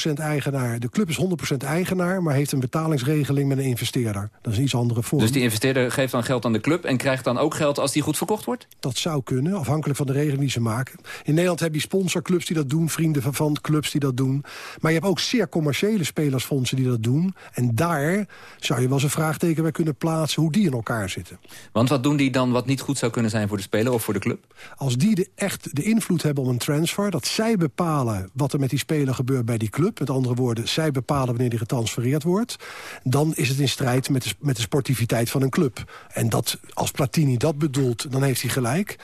100% eigenaar. De club is 100% eigenaar, maar heeft een betalingsregeling met een investeerder. Dat is een iets andere vorm. Dus die investeerder geeft dan geld aan de club... en krijgt dan ook geld als die goed verkocht wordt? Dat zou kunnen, afhankelijk van de regeling die ze maken. In Nederland heb je sponsorclubs die dat doen, vrienden van, van clubs die dat doen. Maar je hebt ook zeer commerciële spelersfondsen die dat doen. En daar zou je wel eens een vraagteken bij kunnen plaatsen... hoe die in elkaar zitten. Want wat doen die dan wat niet goed zou kunnen zijn voor de speler of voor de club? Als die de, echt de invloed hebben op een transfer... dat zij bepalen wat er met die speler gebeurt bij die club... met andere woorden, zij bepalen wanneer die getransfereerd wordt... dan is het in strijd met de, met de sportiviteit van een club. En dat, als Platini dat bedoelt, dan heeft hij gelijk.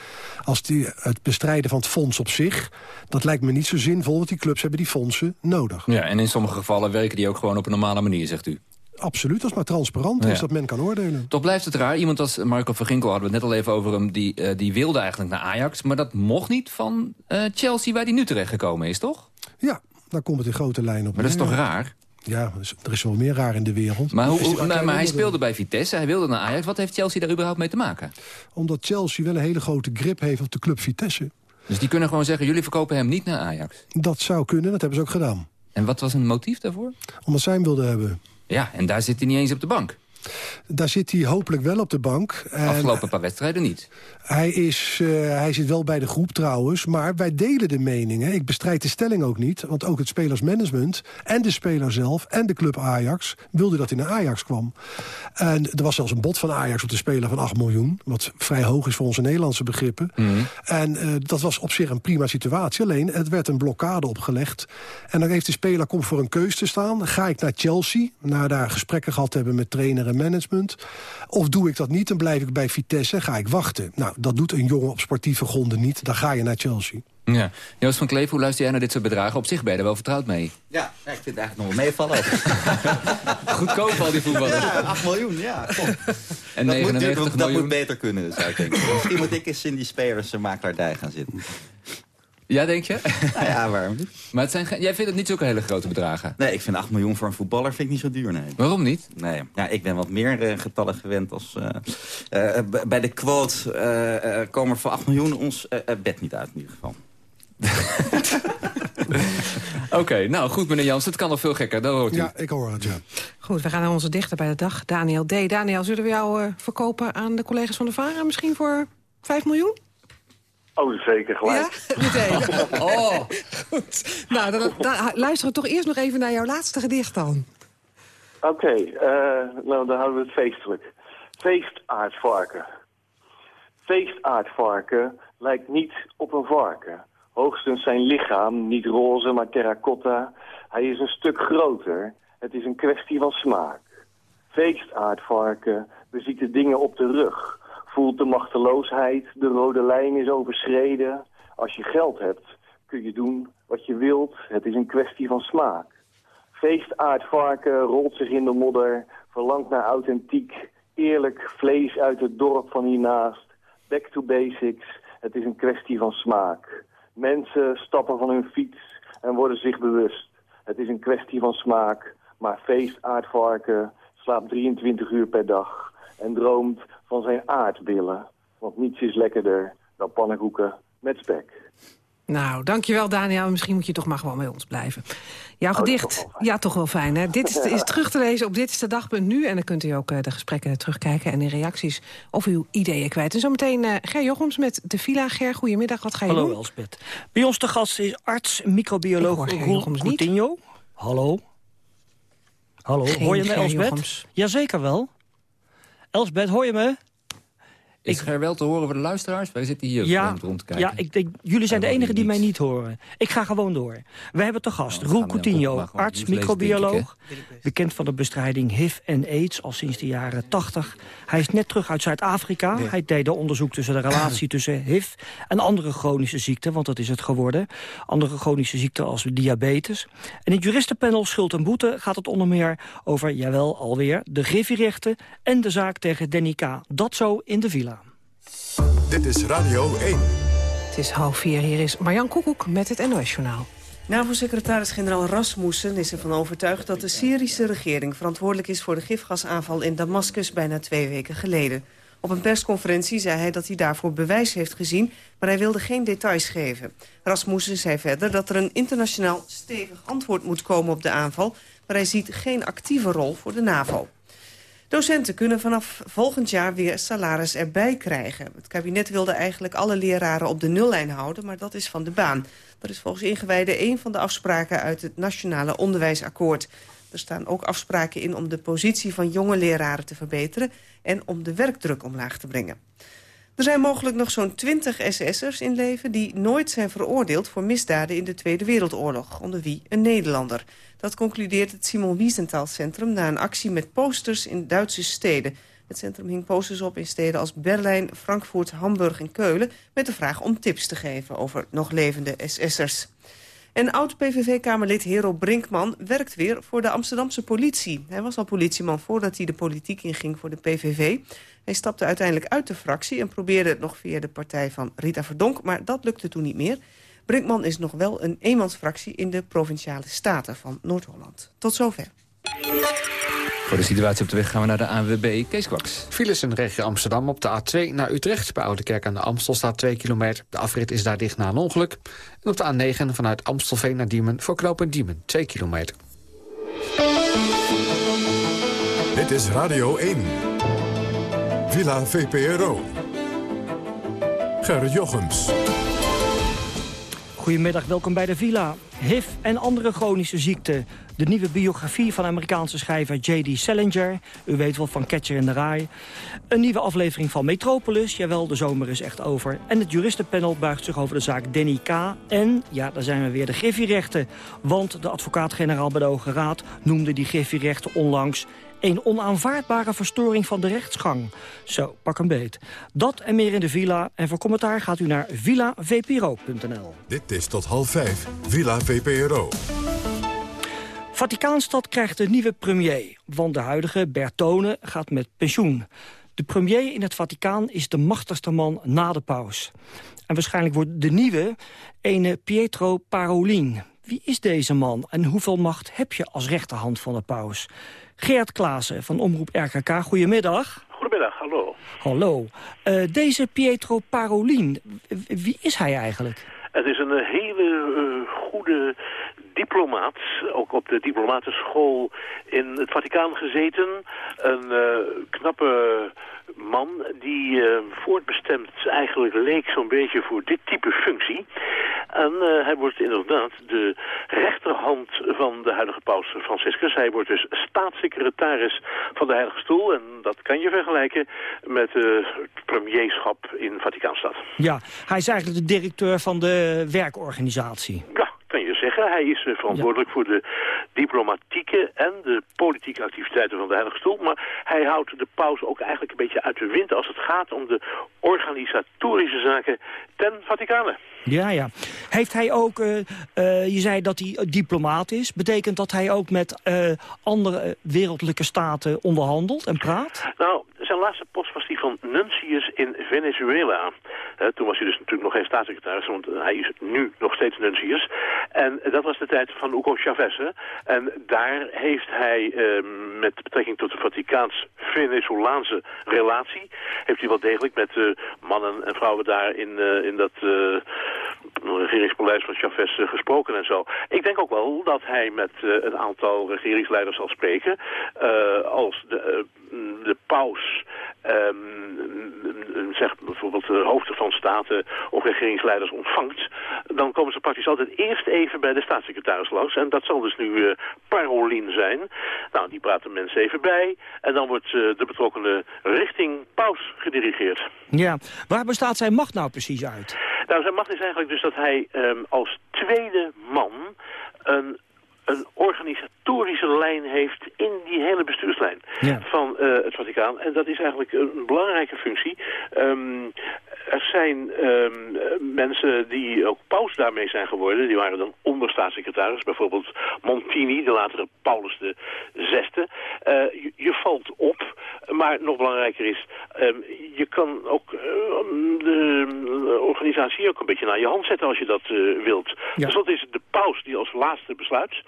Als die, het bestrijden van het fonds op zich... dat lijkt me niet zo zinvol, want die clubs hebben die fondsen nodig. Ja, en in sommige gevallen werken die ook gewoon op een normale manier, zegt u. Absoluut, als maar transparant is, Ja. dat men kan oordelen. Toch blijft het raar. Iemand als Marco van Ginkel hadden we het net al even over hem... die, eh, die wilde eigenlijk naar Ajax, maar dat mocht niet van eh, Chelsea... waar hij nu terecht gekomen is, toch? Ja, daar komt het in grote lijnen op. Maar dat is toch raar? Ja, er is- er is wel meer raar in de wereld. Maar, hoe, maar, maar hij speelde bij Vitesse, hij wilde naar Ajax. Wat heeft Chelsea daar überhaupt mee te maken? Omdat Chelsea wel een hele grote grip heeft op de club Vitesse. Dus die kunnen gewoon zeggen, jullie verkopen hem niet naar Ajax. Dat zou kunnen, dat hebben ze ook gedaan. En wat was een motief daarvoor? Omdat zij hem wilden hebben. Ja, en daar zit hij niet eens op de bank. Daar zit hij hopelijk wel op de bank. En Afgelopen paar wedstrijden niet. Hij, is, eh, hij zit wel bij de groep trouwens, maar wij delen de meningen. Ik bestrijd de stelling ook niet, want ook het spelersmanagement... en de speler zelf en de club Ajax wilden dat hij naar Ajax kwam. En er was zelfs een bod van Ajax op de speler van 8 miljoen... wat vrij hoog is voor onze Nederlandse begrippen. En eh, dat was op zich een prima situatie. Alleen, het werd een blokkade opgelegd. En dan heeft de speler komt voor een keus te staan. Ga ik naar Chelsea, na daar gesprekken gehad te hebben met trainer en management? Of doe ik dat niet, dan blijf ik bij Vitesse, ga ik wachten. Nou, dat doet een jongen op sportieve gronden niet. Dan ga je naar Chelsea. Ja. Joost van Kleef, hoe luister jij naar dit soort bedragen? Op zich ben je er wel vertrouwd mee. Ja, ja, ik vind het eigenlijk nog wel meevallen. Goedkoop al die voetballers. Ja, 8 miljoen, ja. Kom. En dat, moet, 99 dat miljoen. moet beter kunnen, zou ik denken. Misschien moet ik eens in die spelers en makelaardij gaan zitten. Ja, denk je? Nou ja, waarom niet? Maar het zijn, geen- jij vindt het niet zulke hele grote bedragen? Nee, ik vind 8 miljoen voor een voetballer vind ik niet zo duur, nee. Waarom niet? Nee, ja, ik ben wat meer eh, getallen gewend als... eh, eh, bij de quote eh, eh, komen er voor 8 miljoen ons bed niet uit in ieder geval. Oké, nou goed meneer Jans, het kan nog veel gekker, dat hoort u. Ja, ik hoor het, ja. Goed, we gaan naar onze dichter bij de dag, Daniel D. Daniel, zullen we jou eh, verkopen aan de collega's van de VARA misschien voor 5 miljoen? Oh, zeker gelijk. Ja, meteen. oh, goed. Nou, dan, dan luisteren we toch eerst nog even naar jouw laatste gedicht dan. Oké, eh, nou dan houden we het feestelijk. Feestaardvarken. Feestaardvarken lijkt niet op een varken. Hoogstens zijn lichaam, niet roze, maar terracotta. Hij is een stuk groter. Het is een kwestie van smaak. Feestaardvarken beziet de dingen op de rug. Voelt de machteloosheid, de rode lijn is overschreden. Als je geld hebt, kun je doen wat je wilt. Het is een kwestie van smaak. Feestaardvarken rolt zich in de modder, verlangt naar authentiek, eerlijk vlees uit het dorp van hiernaast. Back to basics, het is een kwestie van smaak. Mensen stappen van hun fiets en worden zich bewust. Het is een kwestie van smaak, maar feestaardvarken slaapt 23 uur per dag en droomt van zijn aardbillen. Want niets is lekkerder dan pannenkoeken met spek. Nou, dankjewel Daniel. Misschien moet je toch maar gewoon bij ons blijven. Jouw Oh, gedicht, ja, toch wel fijn. Hè? Dit is, is terug te lezen op Dit is de Dagpunt Nu. En dan kunt u ook eh, de gesprekken terugkijken en in reacties of uw ideeën kwijt. En zometeen eh Ger Jochems met de Villa. Ger, goedemiddag. Wat ga je Hallo doen? Elsbeth. Bij ons te gast is arts, microbioloog Roel. Coutinho. Hallo. Hallo, Geen hoor je Elsbeth? Jochems. Jazeker wel. Elsbeth, hoor je me? Is er wel te horen voor de luisteraars? Wij zitten hier Ja, rond te kijken. ja ik denk, jullie zijn de enigen die mij niet horen. Ik ga gewoon door. We hebben te gast Oh, Roel Coutinho, arts, ik, microbioloog. bekend van de bestrijding HIV en AIDS al sinds de jaren 80. Hij is net terug uit Zuid-Afrika. Hij deed onderzoek tussen de relatie tussen HIV en andere chronische ziekten, want dat is het geworden. Andere chronische ziekten als diabetes. En in het juristenpanel Schuld en Boete gaat het onder meer over, jawel, alweer, de griffierechten en de zaak tegen Danny K. Dat zo in de villa. Dit is Radio 1. Het is half vier. Hier is Marjan Koekoek met het NOS-journaal. NAVO-secretaris-generaal Rasmussen is ervan overtuigd dat de Syrische regering verantwoordelijk is voor de gifgasaanval in Damascus bijna twee weken geleden. Op een persconferentie zei hij dat hij daarvoor bewijs heeft gezien, maar hij wilde geen details geven. Rasmussen zei verder dat er een internationaal stevig antwoord moet komen op de aanval, maar hij ziet geen actieve rol voor de NAVO. Docenten kunnen vanaf volgend jaar weer salaris erbij krijgen. Het kabinet wilde eigenlijk alle leraren op de nullijn houden, maar dat is van de baan. Dat is volgens ingewijden een van de afspraken uit het Nationale Onderwijsakkoord. Er staan ook afspraken in om de positie van jonge leraren te verbeteren... en om de werkdruk omlaag te brengen. Er zijn mogelijk nog zo'n 20 SS'ers in leven... die nooit zijn veroordeeld voor misdaden in de Tweede Wereldoorlog. Onder wie een Nederlander. Dat concludeert het Simon Wiesenthal Centrum... na een actie met posters in Duitse steden. Het centrum hing posters op in steden als Berlijn, Frankfurt, Hamburg en Keulen... met de vraag om tips te geven over nog levende SS'ers. En oud-PVV-kamerlid Hero Brinkman werkt weer voor de Amsterdamse politie. Hij was al politieman voordat hij de politiek inging voor de PVV. Hij stapte uiteindelijk uit de fractie en probeerde het nog via de partij van Rita Verdonk... maar dat lukte toen niet meer. Brinkman is nog wel een eenmansfractie in de Provinciale Staten van Noord-Holland. Tot zover. Voor de situatie op de weg gaan we naar de ANWB. Kees Kwaks. Files in de regio Amsterdam op de A2 naar Utrecht. Bij Oudekerk aan de Amstel staat 2 kilometer. De afrit is daar dicht na een ongeluk. En op de A9 vanuit Amstelveen naar Diemen voor knooppunt Diemen 2 kilometer. Dit is Radio 1. Villa VPRO. Gerrit Jochems. Goedemiddag, welkom bij de Villa. HIV en andere chronische ziekten. De nieuwe biografie van Amerikaanse schrijver J.D. Salinger. U weet wel van Catcher in the Rye. Een nieuwe aflevering van Metropolis. Jawel, de zomer is echt over. En het juristenpanel buigt zich over de zaak Danny K. En, ja, daar zijn we weer, de griffierechten. Want de advocaat-generaal bij de Hoge Raad noemde die griffierechten onlangs... een onaanvaardbare verstoring van de rechtsgang. Zo, pak een beet. Dat en meer in de Villa. En voor commentaar gaat u naar villavpro.nl. Dit is tot half vijf. Villa VPRO. Vaticaanstad krijgt een nieuwe premier, want de huidige Bertone gaat met pensioen. De premier in het Vaticaan is de machtigste man na de paus. En waarschijnlijk wordt de nieuwe ene Pietro Parolin. Wie is deze man en hoeveel macht heb je als rechterhand van de paus? Geert Klaassen van Omroep RKK, goedemiddag. Goedemiddag, hallo. Hallo. Uh, deze Pietro Parolin, wie is hij eigenlijk? Het is een hele uh, goede diplomaat, ook op de diplomatenschool in het Vaticaan gezeten. Een uh, knappe man die uh, voortbestemd eigenlijk leek zo'n beetje voor dit type functie. En uh, hij wordt inderdaad de rechterhand van de huidige paus Franciscus. Hij wordt dus staatssecretaris van de Heilige Stoel. En dat kan je vergelijken met het premierschap in Vaticaanstad. Ja, hij is eigenlijk de directeur van de werkorganisatie. Ja, zeggen. Hij is eh, verantwoordelijk voor de diplomatieke en de politieke activiteiten van de Heilige Stoel. Maar hij houdt de paus ook eigenlijk een beetje uit de wind als het gaat om de organisatorische zaken ten Vaticane. Ja, ja. Heeft hij ook, uh, uh, je zei dat hij diplomaat is. Betekent dat hij ook met andere wereldlijke staten onderhandelt en praat? Nou, zijn laatste post was die van Nuncius in Venezuela. toen was hij dus natuurlijk nog geen staatssecretaris, want hij is nu nog steeds Nuncius. En dat was de tijd van Hugo Chavez. En daar heeft hij ehm, met betrekking tot de Vaticaans-Venezolaanse relatie... heeft hij wel degelijk met mannen en vrouwen daar in, in dat regeringspaleis van Chavez uh, gesproken en zo. Ik denk ook wel dat hij met uh, een aantal regeringsleiders zal spreken. Uh, als de, de paus um, zegt bijvoorbeeld de hoofden van staten of regeringsleiders ontvangt, dan komen ze praktisch altijd eerst even bij de staatssecretaris langs. En dat zal dus nu uh, Parolin zijn. Nou, die praat de mensen even bij. En dan wordt uh, de betrokkenen richting paus gedirigeerd. Ja, waar bestaat zijn macht nou precies uit? Nou, zijn macht is eigenlijk dus dat hij um, als tweede man een een organisatorische lijn heeft in die hele bestuurslijn ja. van uh, het Vaticaan. En dat is eigenlijk een belangrijke functie. Um, er zijn um, mensen die ook paus daarmee zijn geworden. Die waren dan onderstaatssecretaris. Bijvoorbeeld Montini, de latere Paulus de zesde. Uh, je, je, valt op. Maar nog belangrijker is, um, je kan ook uh, de organisatie ook een beetje naar je hand zetten als je dat uh, wilt. Ja. Dus dat is de paus die als laatste besluit.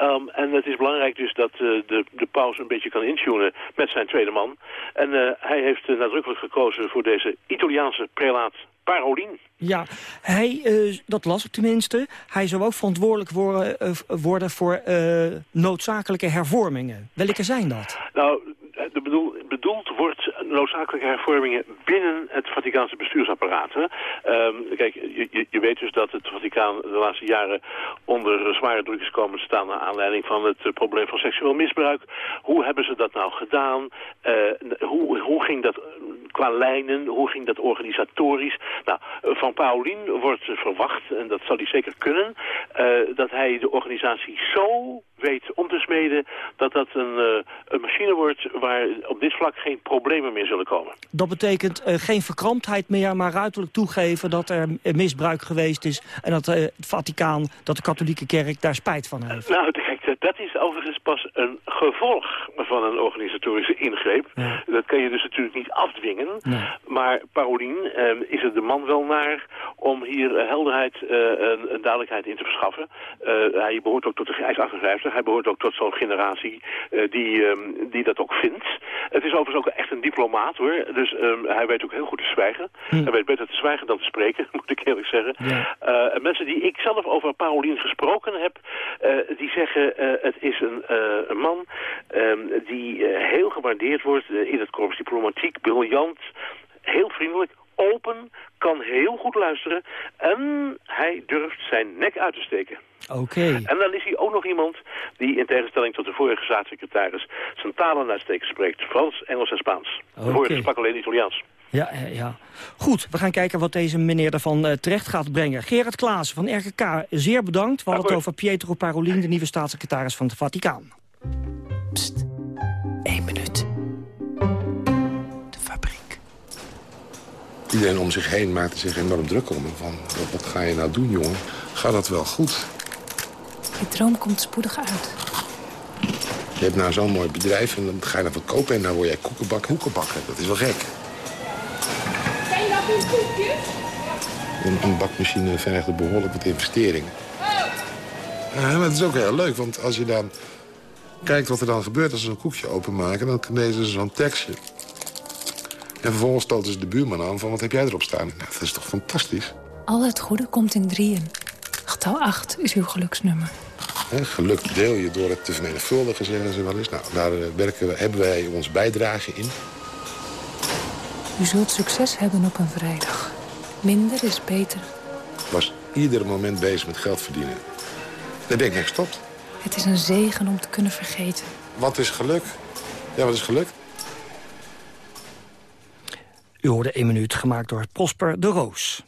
Um, en het is belangrijk dus dat de, de paus een beetje kan intunen met zijn tweede man. En hij heeft nadrukkelijk gekozen voor deze Italiaanse prelaat Parolin. Ja, hij, uh, dat las ik tenminste. Hij zou ook verantwoordelijk worden, uh, worden voor uh, noodzakelijke hervormingen. Welke zijn dat? Nou, de bedoel, bedoeld wordt noodzakelijke hervormingen binnen het Vaticaanse bestuursapparaat. Hè? Um, kijk, je, je, weet dus dat het Vaticaan de laatste jaren onder zware druk is komen te staan... naar aanleiding van het uh, probleem van seksueel misbruik. Hoe hebben ze dat nou gedaan? Uh, hoe, hoe ging dat qua lijnen? Hoe ging dat organisatorisch? Nou, van Paulien wordt verwacht, en dat zal hij zeker kunnen... Dat hij de organisatie zo weet om te smeden... dat dat een, een machine wordt waar op dit vlak geen problemen meer zullen komen. Dat betekent uh, geen verkramptheid meer, maar ruiterlijk toegeven... dat er misbruik geweest is en dat uh, het Vaticaan, dat de katholieke kerk daar spijt van heeft. Nou, dat is overigens pas een gevolg van een organisatorische ingreep. Ja. Dat kan je dus natuurlijk niet afdwingen. Nee. Maar Parolin is er de man wel naar om hier helderheid en duidelijkheid in te verschaffen. hij behoort ook tot de hij is 58 hij behoort ook tot zo'n generatie uh, die, um, die dat ook vindt. Het is overigens ook echt een diplomaat hoor. Dus um, hij weet ook heel goed te zwijgen. Hm. Hij weet beter te zwijgen dan te spreken, moet ik eerlijk zeggen. Ja. Uh, mensen die ik zelf over Parolien gesproken heb, die zeggen het is een, een man um, die heel gewaardeerd wordt in het korps diplomatiek, briljant, heel vriendelijk, open, kan heel goed luisteren en hij durft zijn nek uit te steken. Oké. Okay. En dan is hij ook nog iemand die in tegenstelling tot de vorige staatssecretaris zijn talen uitsteken spreekt. Frans, Engels en Spaans. Okay. De vorige sprak alleen Italiaans. Ja, ja. Goed, we gaan kijken wat deze meneer ervan uh, terecht gaat brengen. Gerard Klaas van RKK, zeer bedankt. We hadden het over Pietro Parolin, de nieuwe staatssecretaris van het Vaticaan. Pst, één minuut. De fabriek. Iedereen om zich heen maakte zich enorm druk om. Van, wat, wat ga je nou doen, jongen? Gaat dat wel goed? Je droom komt spoedig uit. Je hebt nou zo'n mooi bedrijf en dan ga je dat verkopen... en dan word jij koekenbakker. Koekenbakker, dat is wel gek. Zijn dat uw koekjes? Een, een bakmachine vergt een behoorlijk wat investeringen. Ja, maar het is ook heel leuk, want als je dan kijkt wat er dan gebeurt... als ze een koekje openmaken, dan lezen ze zo'n tekstje. En vervolgens stoten ze de buurman aan van wat heb jij erop staan? Nou, dat is toch fantastisch? Al het goede komt in drieën. Getal 8 is uw geluksnummer. He, geluk deel je door het te vermenigvuldigen, zeggen ze wel eens. Nou, daar werken we, hebben wij ons bijdrage in. U zult succes hebben op een vrijdag. Minder is beter. Ik was ieder moment bezig met geld verdienen. Daar ben ik niks gestopt. Het is een zegen om te kunnen vergeten. Wat is geluk? Ja, wat is geluk? U hoorde één minuut, gemaakt door Prosper de Roos.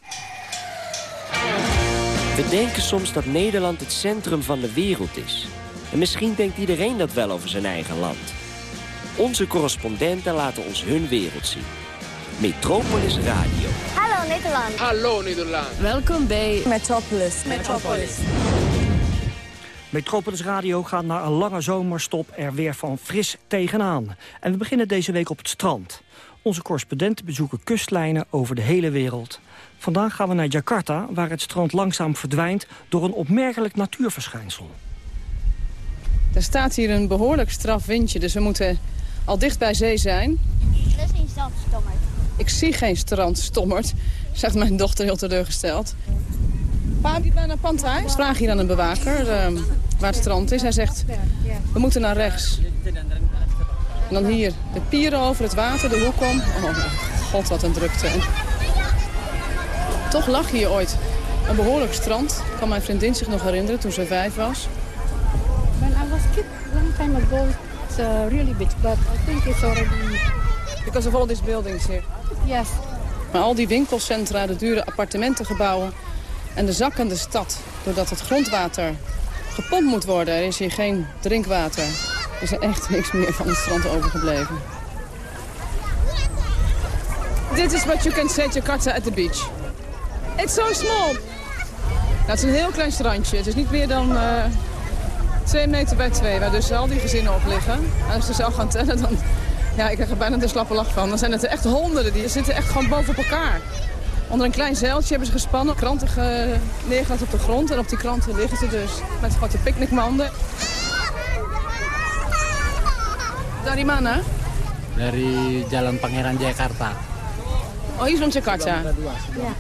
We denken soms dat Nederland het centrum van de wereld is. En misschien denkt iedereen dat wel over zijn eigen land. Onze correspondenten laten ons hun wereld zien. Metropolis Radio. Hallo Nederland. Hallo Nederland. Welkom bij Metropolis. Metropolis. Metropolis Radio gaat na een lange zomerstop er weer van fris tegenaan. En we beginnen deze week op het strand. Onze correspondenten bezoeken kustlijnen over de hele wereld. Vandaag gaan we naar Jakarta, waar het strand langzaam verdwijnt... door een opmerkelijk natuurverschijnsel. Er staat hier een behoorlijk straf windje, dus we moeten al dicht bij zee zijn. Er is geen strandstommerd. Ik zie geen strandstommerd, zegt mijn dochter heel teleurgesteld. Pa, die bijna pantai. Ik vraag hier aan een bewaker uh, waar het strand is. Hij zegt, we moeten naar rechts. En dan hier, de pieren over het water, de hoek om. Oh, god, wat een drukte. En toch lag hier ooit een behoorlijk strand. Kan mijn vriendin zich nog herinneren toen ze vijf was. When I was kid, long time ago, it's uh, really big, but I think it's already... Because of all these buildings here? Maar al die winkelcentra, de dure appartementengebouwen en de zakkende stad. Doordat het grondwater gepompt moet worden, er is hier geen drinkwater. Er is echt niks meer van het strand overgebleven. Dit is what you can say Jakarta at the beach. It's so small. Nou, het is een heel klein strandje. Het is niet meer dan uh, 2 meter bij 2, waar dus al die gezinnen op liggen. En als je ze al gaan tellen, dan... Ja, ik krijg er bijna de slappe lach van. Dan zijn het er echt honderden. Die zitten echt gewoon boven op elkaar. Onder een klein zeiltje hebben ze gespannen, kranten ge neergelegd op de grond. En op die kranten liggen ze dus met grote picknickmanden. Dari mana? Dari Jalan Pangeran Jakarta. Oh, hier is van Jakarta? Ja.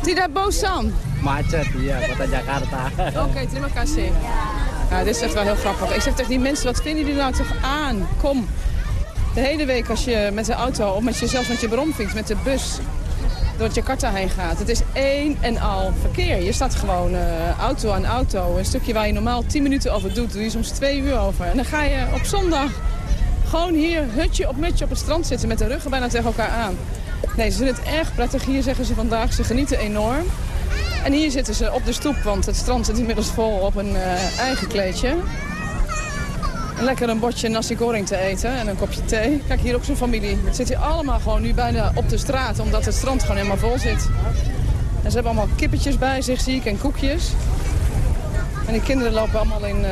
Tidak bosan? Macet, ja, kota Jakarta. Oké, okay, terima kasih. Ja, dit is echt wel heel grappig. Ik zeg tegen die mensen, wat vinden jullie nou toch aan? Kom. De hele week als je met de auto of met je, zelfs met je bromfiets, met de bus door Jakarta heen gaat. Het is één en al verkeer. Je staat gewoon uh, auto aan auto. Een stukje waar je normaal 10 minuten over doet, doe je soms twee uur over. En dan ga je op zondag gewoon hier hutje op mutje op het strand zitten met de ruggen bijna tegen elkaar aan. Nee, ze vinden het erg prettig hier, zeggen ze vandaag. Ze genieten enorm. En hier zitten ze op de stoep, want het strand zit inmiddels vol op een uh, eigen kleedje. Lekker een bordje nasi goreng te eten en een kopje thee. Kijk, hier ook zo'n familie. Het zit hier allemaal gewoon nu bijna op de straat, omdat het strand gewoon helemaal vol zit. En ze hebben allemaal kippetjes bij zich, zie ik, en koekjes. En die kinderen lopen allemaal in uh,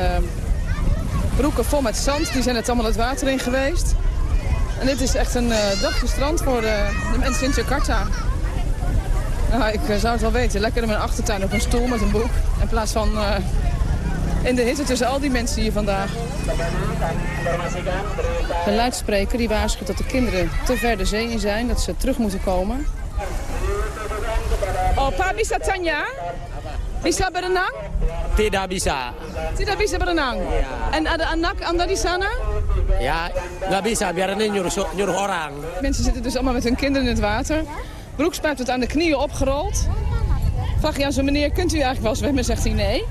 broeken vol met zand. Die zijn het allemaal het water in geweest. En dit is echt een uh, dagje strand voor de, de mensen in Jakarta. Nou, ik zou het wel weten. Lekker in mijn achtertuin op een stoel met een boek. In plaats van in de hitte tussen al die mensen hier vandaag. De luidspreker die waarschuwt dat de kinderen te ver de zee in zijn. Dat ze terug moeten komen. Oh, pa bisa tanya? Bisa berenang? Tidak bisa. Tidak bisa berenang? Ja. En ada anak anda di sana? Ja, nggak bisa. Biar ini nyuruh, nyuruh orang. Mensen zitten dus allemaal met hun kinderen in het water. Broekspijp tot aan de knieën opgerold. Vraag je aan zo'n meneer, kunt u eigenlijk wel zwemmen? Zegt hij nee.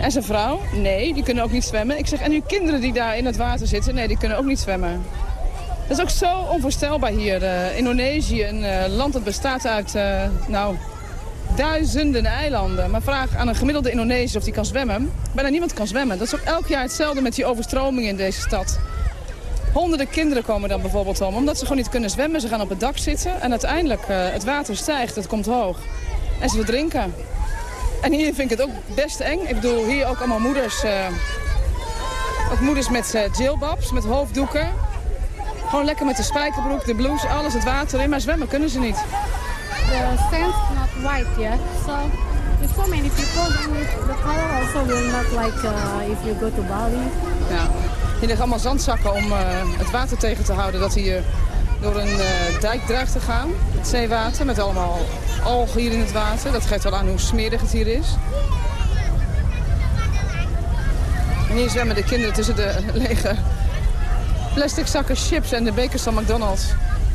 En zijn vrouw? Nee, die kunnen ook niet zwemmen. Ik zeg, en uw kinderen die daar in het water zitten? Nee, die kunnen ook niet zwemmen. Dat is ook zo onvoorstelbaar hier. Uh, Indonesië, een uh, land dat bestaat uit, uh, nou, duizenden eilanden. Maar vraag aan een gemiddelde Indonesiër of die kan zwemmen. Bijna niemand kan zwemmen. Dat is ook elk jaar hetzelfde met die overstromingen in deze stad. Honderden kinderen komen dan bijvoorbeeld om, omdat ze gewoon niet kunnen zwemmen. Ze gaan op het dak zitten en uiteindelijk het water stijgt, het komt hoog. En ze verdrinken. En hier vind ik het ook best eng. Ik bedoel, hier ook allemaal moeders. Uh, ook moeders met uh, jilbabs, met hoofddoeken. Gewoon lekker met de spijkerbroek, de blouse, alles het water in. Maar zwemmen kunnen ze niet. The sand's not white yet, so if so many people, then the color also will not like uh, if you go to Bali. Ja. Hier liggen allemaal zandzakken om uh, het water tegen te houden dat hier door een uh, dijk dreigt te gaan. Het zeewater met allemaal algen hier in het water. Dat geeft wel aan hoe smerig het hier is. En hier zwemmen de kinderen tussen de lege plastic zakken chips en de bekers van McDonald's.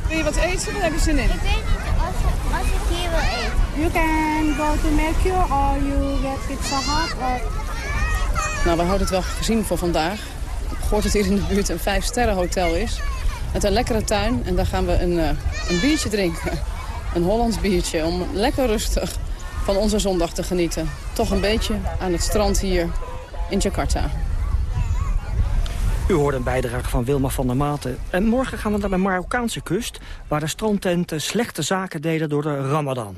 Wil je wat eten? Dan heb je zin in. Ik weet niet als, als ik hier wil eten. You can go to Mercure or you get Pizza Hut. Or... Nou, we houden het wel gezien voor vandaag. Ik gehoord dat hier in de buurt een vijf sterren hotel is. Met een lekkere tuin. En daar gaan we een, uh, een biertje drinken. Een Hollands biertje. Om lekker rustig van onze zondag te genieten. toch een beetje aan het strand hier in Jakarta. U hoorde een bijdrage van Wilma van der Maten. En morgen gaan we naar de Marokkaanse kust... waar de strandtenten slechte zaken deden door de ramadan.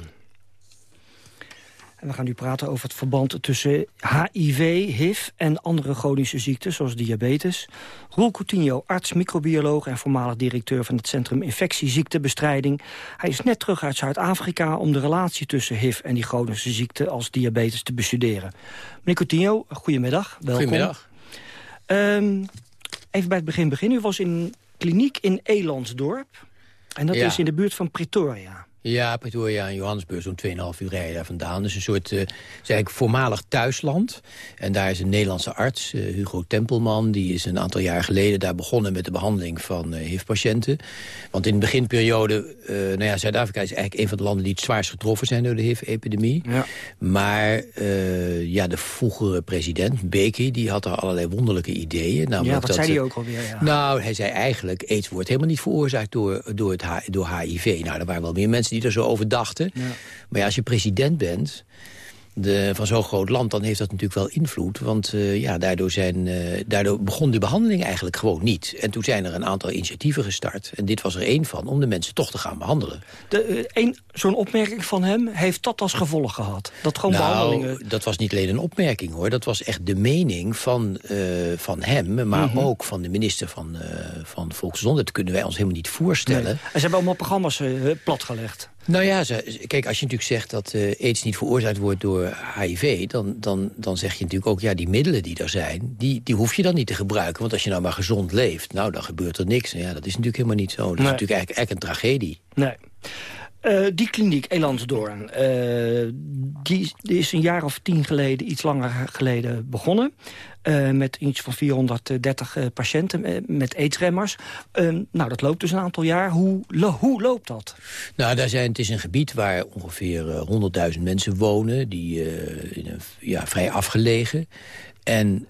En we gaan nu praten over het verband tussen HIV, HIV en andere chronische ziekten, zoals diabetes. Roel Coutinho, arts, microbioloog en voormalig directeur van het Centrum Infectieziektebestrijding. Hij is net terug uit Zuid-Afrika om de relatie tussen HIV en die chronische ziekten als diabetes te bestuderen. Meneer Coutinho, goedemiddag. Welkom. Goedemiddag. Um, even bij het begin beginnen. U was in kliniek in Elandsdorp. En dat Ja. is in de buurt van Pretoria. Ja, Pretoria en Johannesburg, zo'n 2,5 uur rijden daar vandaan. Dus een soort, is eigenlijk voormalig thuisland. En daar is een Nederlandse arts, eh, Hugo Tempelman... die is een aantal jaar geleden daar begonnen met de behandeling van eh, HIV-patiënten. Want in de beginperiode, nou ja, Zuid-Afrika is eigenlijk een van de landen... die het zwaarst getroffen zijn door de HIV-epidemie. Maar eh, ja, de vroegere president, Mbeki, die had er allerlei wonderlijke ideeën. ja, namelijk dat zei hij ook alweer. Ja. nou, hij zei eigenlijk, aids wordt helemaal niet veroorzaakt door, door, het, door HIV. Nou, er waren wel meer mensen die er zo over dachten. Maar ja, als je president bent de, van zo'n groot land, dan heeft dat natuurlijk wel invloed. Want eh, ja, daardoor, zijn, eh, daardoor begon die behandeling eigenlijk gewoon niet. En toen zijn er een aantal initiatieven gestart. En dit was er één van, om de mensen toch te gaan behandelen. De, eh, Zo'n opmerking van hem heeft dat als gevolg gehad. Dat gewoon behandelingen... Nou, dat was niet alleen een opmerking hoor. Dat was echt de mening van, van hem, maar Mhm. ook van de minister van, van Volksgezondheid. Dat kunnen wij ons helemaal niet voorstellen. Nee. En ze hebben allemaal programma's platgelegd. Nou ja, kijk, als je natuurlijk zegt dat eh, aids niet veroorzaakt wordt door HIV... Dan, dan, dan zeg je natuurlijk ook, ja, die middelen die er zijn... Die, die hoef je dan niet te gebruiken. Want als je nou maar gezond leeft, nou, dan gebeurt er niks. Ja, dat is natuurlijk helemaal niet zo. Dat Nee. is natuurlijk eigenlijk, eigenlijk een tragedie. Nee. Eh, die kliniek, Elandsdoorn, eh, die, die is een jaar of tien geleden, iets langer geleden begonnen. eh, met iets van 430 eh, patiënten met aidsremmers. Nou, dat loopt dus een aantal jaar. Hoe, hoe loopt dat? Nou, daar zijn, het is een gebied waar ongeveer eh, 100.000 mensen wonen. Die in een, ja, vrij afgelegen. En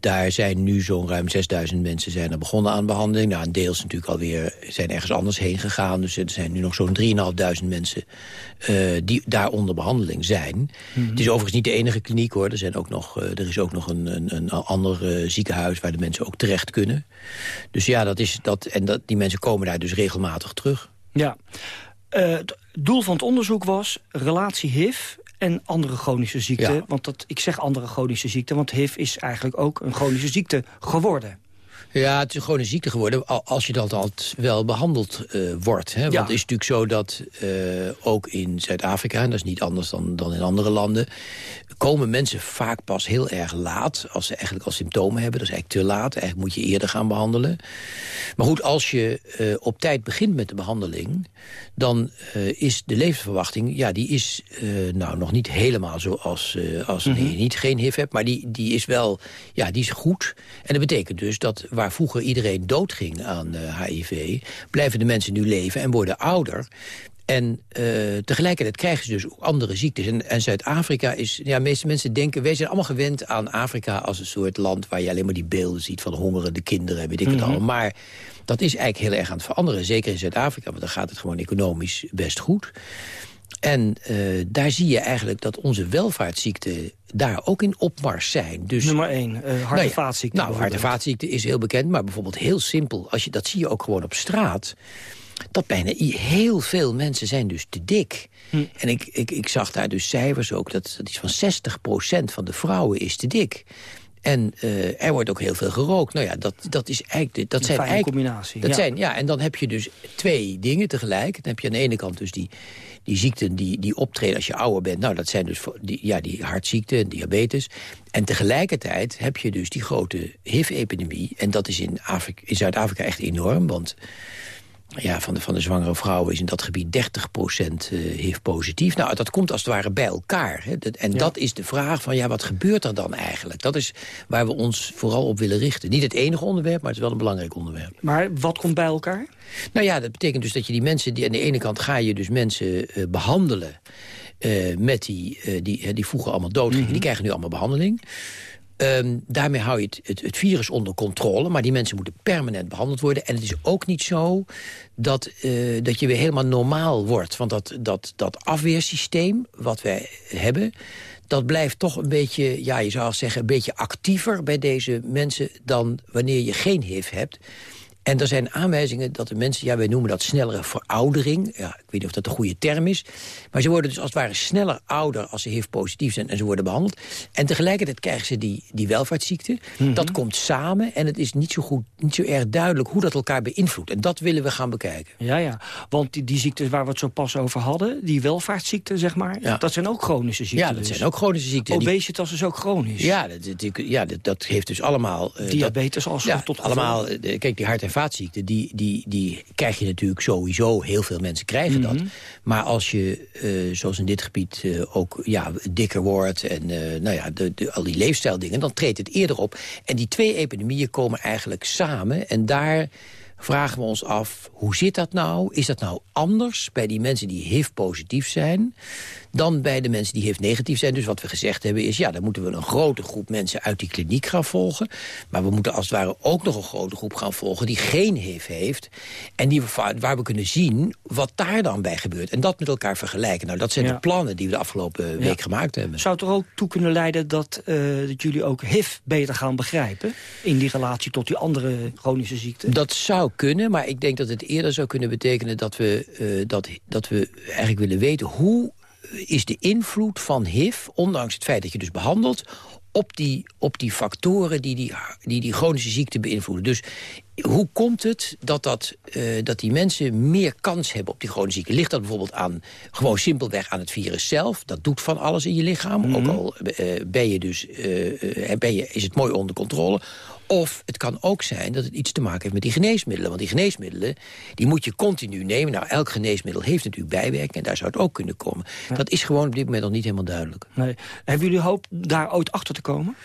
daar zijn nu zo'n ruim 6000 mensen zijn er begonnen aan behandeling. Nou, een deel is natuurlijk alweer zijn ergens anders heen gegaan. Dus er zijn nu nog zo'n 3.500 mensen eh, die daar onder behandeling zijn. Het is overigens niet de enige kliniek hoor. Er, zijn ook nog, eh, er is ook nog een, een, een ander eh, ziekenhuis waar de mensen ook terecht kunnen. Dus ja, dat is dat, en dat, die mensen komen daar dus regelmatig terug. Ja. Het doel van het onderzoek was relatie HIV en andere chronische ziekten. Ja. Want dat, ik zeg andere chronische ziekten, want HIV is eigenlijk ook een chronische ziekte geworden. Ja, het is gewoon een ziekte geworden al- als je dat altijd wel behandeld eh, wordt. Hè? Want Ja. het is natuurlijk zo dat eh, ook in Zuid-Afrika... en dat is niet anders dan, dan in andere landen... komen mensen vaak pas heel erg laat als ze eigenlijk al symptomen hebben. Dat is eigenlijk te laat. Eigenlijk moet je eerder gaan behandelen. Maar goed, als je eh, op tijd begint met de behandeling... dan eh, is de levensverwachting, ja, die is eh, nou nog niet helemaal zoals als Mhm. je niet geen HIV hebt... maar die, die is wel, ja, die is goed. En dat betekent dus dat waar vroeger iedereen doodging aan HIV... blijven de mensen nu leven en worden ouder... En eh, tegelijkertijd krijgen ze dus ook andere ziektes. En, en Zuid-Afrika is... Ja, de meeste mensen denken... wij zijn allemaal gewend aan Afrika als een soort land... waar je alleen maar die beelden ziet van hongerende kinderen... weet ik het Mhm. al. Maar dat is eigenlijk heel erg aan het veranderen. Zeker in Zuid-Afrika, want dan gaat het gewoon economisch best goed. En eh, daar zie je eigenlijk dat onze welvaartsziekten daar ook in opmars zijn. Dus, Nummer één, eh, hart- en Nou ja, Nou, hart- en vaatziekten is heel bekend, maar bijvoorbeeld heel simpel. Als je, dat zie je ook gewoon op straat. Dat bijna heel veel mensen zijn dus te dik. Hm. En ik, ik, ik zag daar dus cijfers ook, dat, dat iets van 60% van de vrouwen is te dik. En eh, er wordt ook heel veel gerookt. Nou ja, dat, dat is eigenlijk... de- Dat Een zijn fijne combinatie, Dat ja. zijn, ja, en dan heb je dus twee dingen tegelijk. Dan heb je aan de ene kant dus die, die ziekten die, die optreden als je ouder bent. Nou, dat zijn dus die, ja, die hartziekten, diabetes. En tegelijkertijd heb je dus die grote HIV-epidemie. En dat is in, Afrika- in Zuid-Afrika echt enorm, want... Ja, van de, van de zwangere vrouwen is in dat gebied 30% HIV-positief. Nou, dat komt als het ware bij elkaar. Hè. En dat is de vraag van, ja, wat gebeurt er dan eigenlijk? Dat is waar we ons vooral op willen richten. Niet het enige onderwerp, maar het is wel een belangrijk onderwerp. Maar wat komt bij elkaar? Nou ja, dat betekent dus dat je die mensen... Die, aan de ene kant ga je dus mensen eh, behandelen... eh, met die, eh, die, eh, die vroeger allemaal doodgingen. Die krijgen nu allemaal behandeling. Ehm, daarmee hou je het, virus onder controle. Maar die mensen moeten permanent behandeld worden. En het is ook niet zo dat, eh, dat je weer helemaal normaal wordt. Want dat, dat, dat afweersysteem wat wij hebben... dat blijft toch een beetje, ja, je zou zeggen... een beetje actiever bij deze mensen dan wanneer je geen HIV hebt. En er zijn aanwijzingen dat de mensen, ja, wij noemen dat snellere veroudering. Ja, ik weet niet of dat de goede term is. Maar ze worden dus als het ware sneller ouder als ze HIV-positief zijn en ze worden behandeld. En tegelijkertijd krijgen ze die, die welvaartsziekte. Mhm. Dat komt samen en het is niet zo, goed, niet zo erg duidelijk hoe dat elkaar beïnvloedt. En dat willen we gaan bekijken. Ja, ja. Want die, die ziektes waar we het zo pas over hadden... die welvaartsziekten, zeg maar... Ja. dat zijn ook chronische ziekten. Ja, dat dus. zijn ook chronische ziekten. En die- Obesitas is ook chronisch. Ja, dat, ja dat, dat heeft dus allemaal... eh, Diabetes als ja, tot allemaal. eh, Kijk, die hart- en vaatziekten, die, die, die krijg je natuurlijk sowieso. Heel veel mensen krijgen dat. Mhm. Maar als je, eh, zoals in dit gebied, eh, ook ja, dikker wordt... en eh, nou ja, de, de, al die leefstijldingen, dan treedt het eerder op. En die twee epidemieën komen eigenlijk samen. En daar vragen we ons af, hoe zit dat nou? Is dat nou anders bij die mensen die HIV-positief zijn... dan bij de mensen die HIV-negatief zijn? Dus wat we gezegd hebben is, ja, dan moeten we een grote groep mensen uit die kliniek gaan volgen. Maar we moeten als het ware ook nog een grote groep gaan volgen... die geen HIV heeft. En die waar we kunnen zien wat daar dan bij gebeurt. En dat met elkaar vergelijken. Nou, dat zijn Ja. de plannen die we de afgelopen week gemaakt hebben. Zou het er ook toe kunnen leiden dat, eh, dat jullie ook HIV beter gaan begrijpen... in die relatie tot die andere chronische ziekten? Dat zou kunnen, maar ik denk dat het eerder zou kunnen betekenen... dat we, eh, dat, dat we eigenlijk willen weten hoe is de invloed van HIV... ondanks het feit dat je dus behandelt... op die, op die factoren die die, die die chronische ziekte beïnvloeden. Dus hoe komt het dat, dat, eh, dat die mensen meer kans hebben op die chronische ziekte? Ligt dat bijvoorbeeld aan, gewoon simpelweg aan het virus zelf? Dat doet van alles in je lichaam. Ook al eh, ben je dus, eh, ben je, is het mooi onder controle. Of het kan ook zijn dat het iets te maken heeft met die geneesmiddelen. Want die geneesmiddelen, die moet je continu nemen. Nou, elk geneesmiddel heeft natuurlijk bijwerkingen. En daar zou het ook kunnen komen. Dat is gewoon op dit moment nog niet helemaal duidelijk. Nee. Hebben jullie hoop daar ooit achter te komen?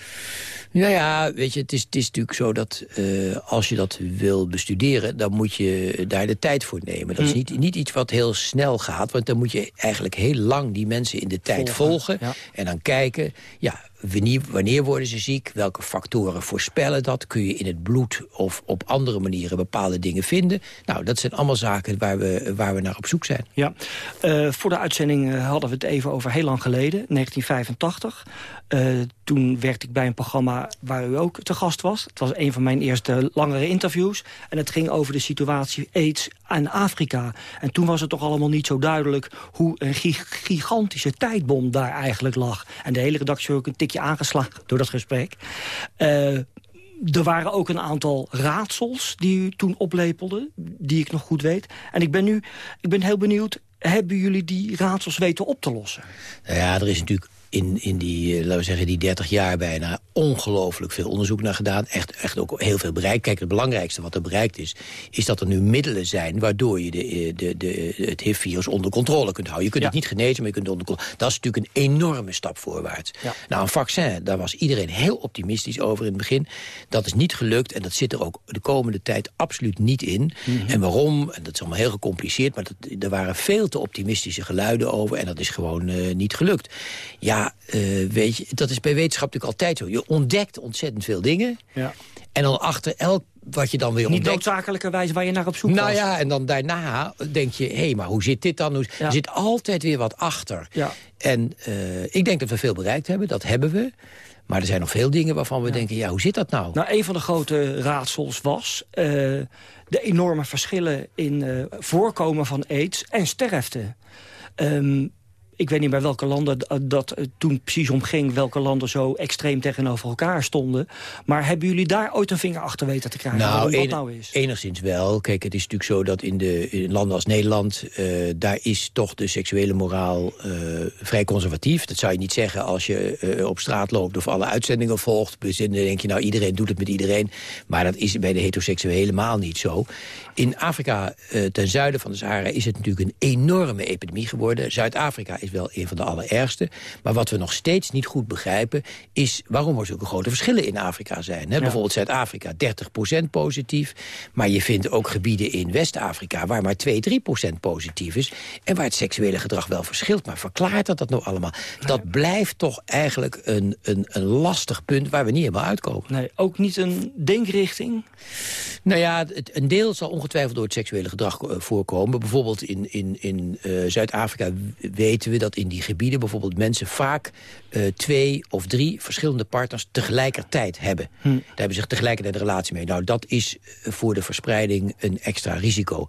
Nou ja, weet je, het is, het is natuurlijk zo dat eh, als je dat wil bestuderen... dan moet je daar de tijd voor nemen. Dat is Mm. niet, niet iets wat heel snel gaat. Want dan moet je eigenlijk heel lang die mensen in de tijd Volgen, volgen. En dan kijken, ja, wanneer, worden ze ziek? Welke factoren voorspellen dat? Kun je in het bloed of op andere manieren bepaalde dingen vinden? Nou, dat zijn allemaal zaken waar we, waar we naar op zoek zijn. Ja, Eh, voor de uitzending eh, hadden we het even over heel lang geleden, 1985. Eh, toen werkte ik bij een programma waar u ook te gast was. Het was een van mijn eerste langere interviews. En het ging over de situatie AIDS aan Afrika. En toen was het toch allemaal niet zo duidelijk... hoe een gig- gigantische tijdbom daar eigenlijk lag. En de hele redactie ook een tikje aangeslagen door dat gesprek. Eh, er waren ook een aantal raadsels die u toen oplepelde, die ik nog goed weet. En ik ben nu ik ben heel benieuwd, hebben jullie die raadsels weten op te lossen? Nou ja, er is natuurlijk in, in die, eh, laten we zeggen, die 30 jaar bijna ongelooflijk veel onderzoek naar gedaan. Echt, echt ook heel veel bereikt. Kijk, het belangrijkste wat er bereikt is, is dat er nu middelen zijn waardoor je de, eh, de, de, het HIV-virus onder controle kunt houden. Je kunt Ja. het niet genezen, maar je kunt het onder controle. Dat is natuurlijk een enorme stap voorwaarts. Ja. Nou, een vaccin, daar was iedereen heel optimistisch over in het begin. Dat is niet gelukt en dat zit er ook de komende tijd absoluut niet in. Mhm. En waarom? En dat is allemaal heel gecompliceerd, maar dat, er waren veel te optimistische geluiden over en dat is gewoon eh, niet gelukt. Ja, eh, weet je, dat is bij wetenschap natuurlijk altijd zo. Je ontdekt ontzettend veel dingen Ja. en dan achter elk wat je dan weer Niet ontdekt... noodzakelijkerwijs waar je naar op zoek Nou was. ja, en dan daarna denk je, hé, maar hoe zit dit dan? Hoe- Ja. Er zit altijd weer wat achter. Ja. En eh, ik denk dat we veel bereikt hebben, dat hebben we. Maar er zijn nog veel dingen waarvan we denken, ja, hoe zit dat nou? Nou, een van de grote raadsels was eh, de enorme verschillen in voorkomen van aids en sterfte. Ehm, ik weet niet bij welke landen d- dat eh, toen precies om ging... welke landen zo extreem tegenover elkaar stonden. Maar hebben jullie daar ooit een vinger achter weten te krijgen? waarom dat nou is? enigszins wel. Kijk, het is natuurlijk zo dat in, de, in landen als Nederland... eh, daar is toch de seksuele moraal eh, vrij conservatief. Dat zou je niet zeggen als je eh, op straat loopt of alle uitzendingen volgt. Dus dan denk je, nou, iedereen doet het met iedereen. Maar dat is bij de heteroseksuelen helemaal niet zo. In Afrika, eh, ten zuiden van de Sahara, is het natuurlijk een enorme epidemie geworden. Zuid-Afrika is wel een van de allerergste. Maar wat we nog steeds niet goed begrijpen... is waarom er zulke grote verschillen in Afrika zijn. Hè? Bijvoorbeeld Zuid-Afrika, 30% positief. Maar je vindt ook gebieden in West-Afrika... waar maar 2, 3% positief is. En waar het seksuele gedrag wel verschilt. Maar verklaart dat dat nou allemaal? Dat blijft toch eigenlijk een, een, een lastig punt... waar we niet helemaal uitkomen. Nee, ook niet een denkrichting? Nou ja, het, een deel zal ongetwijfeld door het seksuele gedrag eh, voorkomen. Bijvoorbeeld in, in, in eh, Zuid-Afrika weten we we dat in die gebieden bijvoorbeeld mensen vaak uh, twee of drie verschillende partners tegelijkertijd hebben. Hm. Daar hebben ze tegelijkertijd een relatie mee. Nou, dat is voor de verspreiding een extra risico.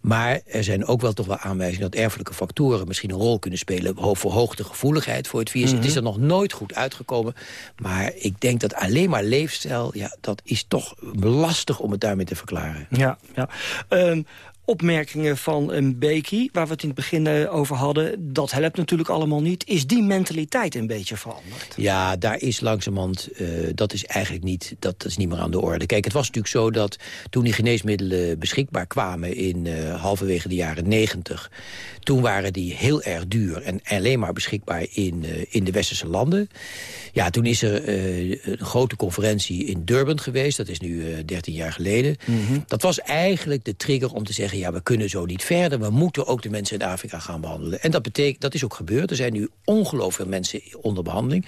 Maar er zijn ook wel toch wel aanwijzingen dat erfelijke factoren misschien een rol kunnen spelen. Verhoogt de gevoeligheid voor het virus. Het is mhm. er nog nooit goed uitgekomen. Maar ik denk dat alleen maar leefstijl, ja, dat is toch lastig om het daarmee te verklaren. Ja, ja. Ehm, opmerkingen van een Becky, waar we het in het begin eh, over hadden... dat helpt natuurlijk allemaal niet. Is die mentaliteit een beetje veranderd? Ja, daar is langzamerhand... Uh, dat is eigenlijk niet, dat, is niet meer aan de orde. Kijk, het was natuurlijk zo dat toen die geneesmiddelen beschikbaar kwamen... in uh, halverwege de jaren negentig... toen waren die heel erg duur en alleen maar beschikbaar in, in de westerse landen. Ja, toen is er een grote conferentie in Durban geweest. Dat is nu 13 jaar geleden. Mhm. Dat was eigenlijk de trigger om te zeggen ja, we kunnen zo niet verder. We moeten ook de mensen in Afrika gaan behandelen. En dat, betekent, dat is ook gebeurd. Er zijn nu ongelooflijk veel mensen onder behandeling.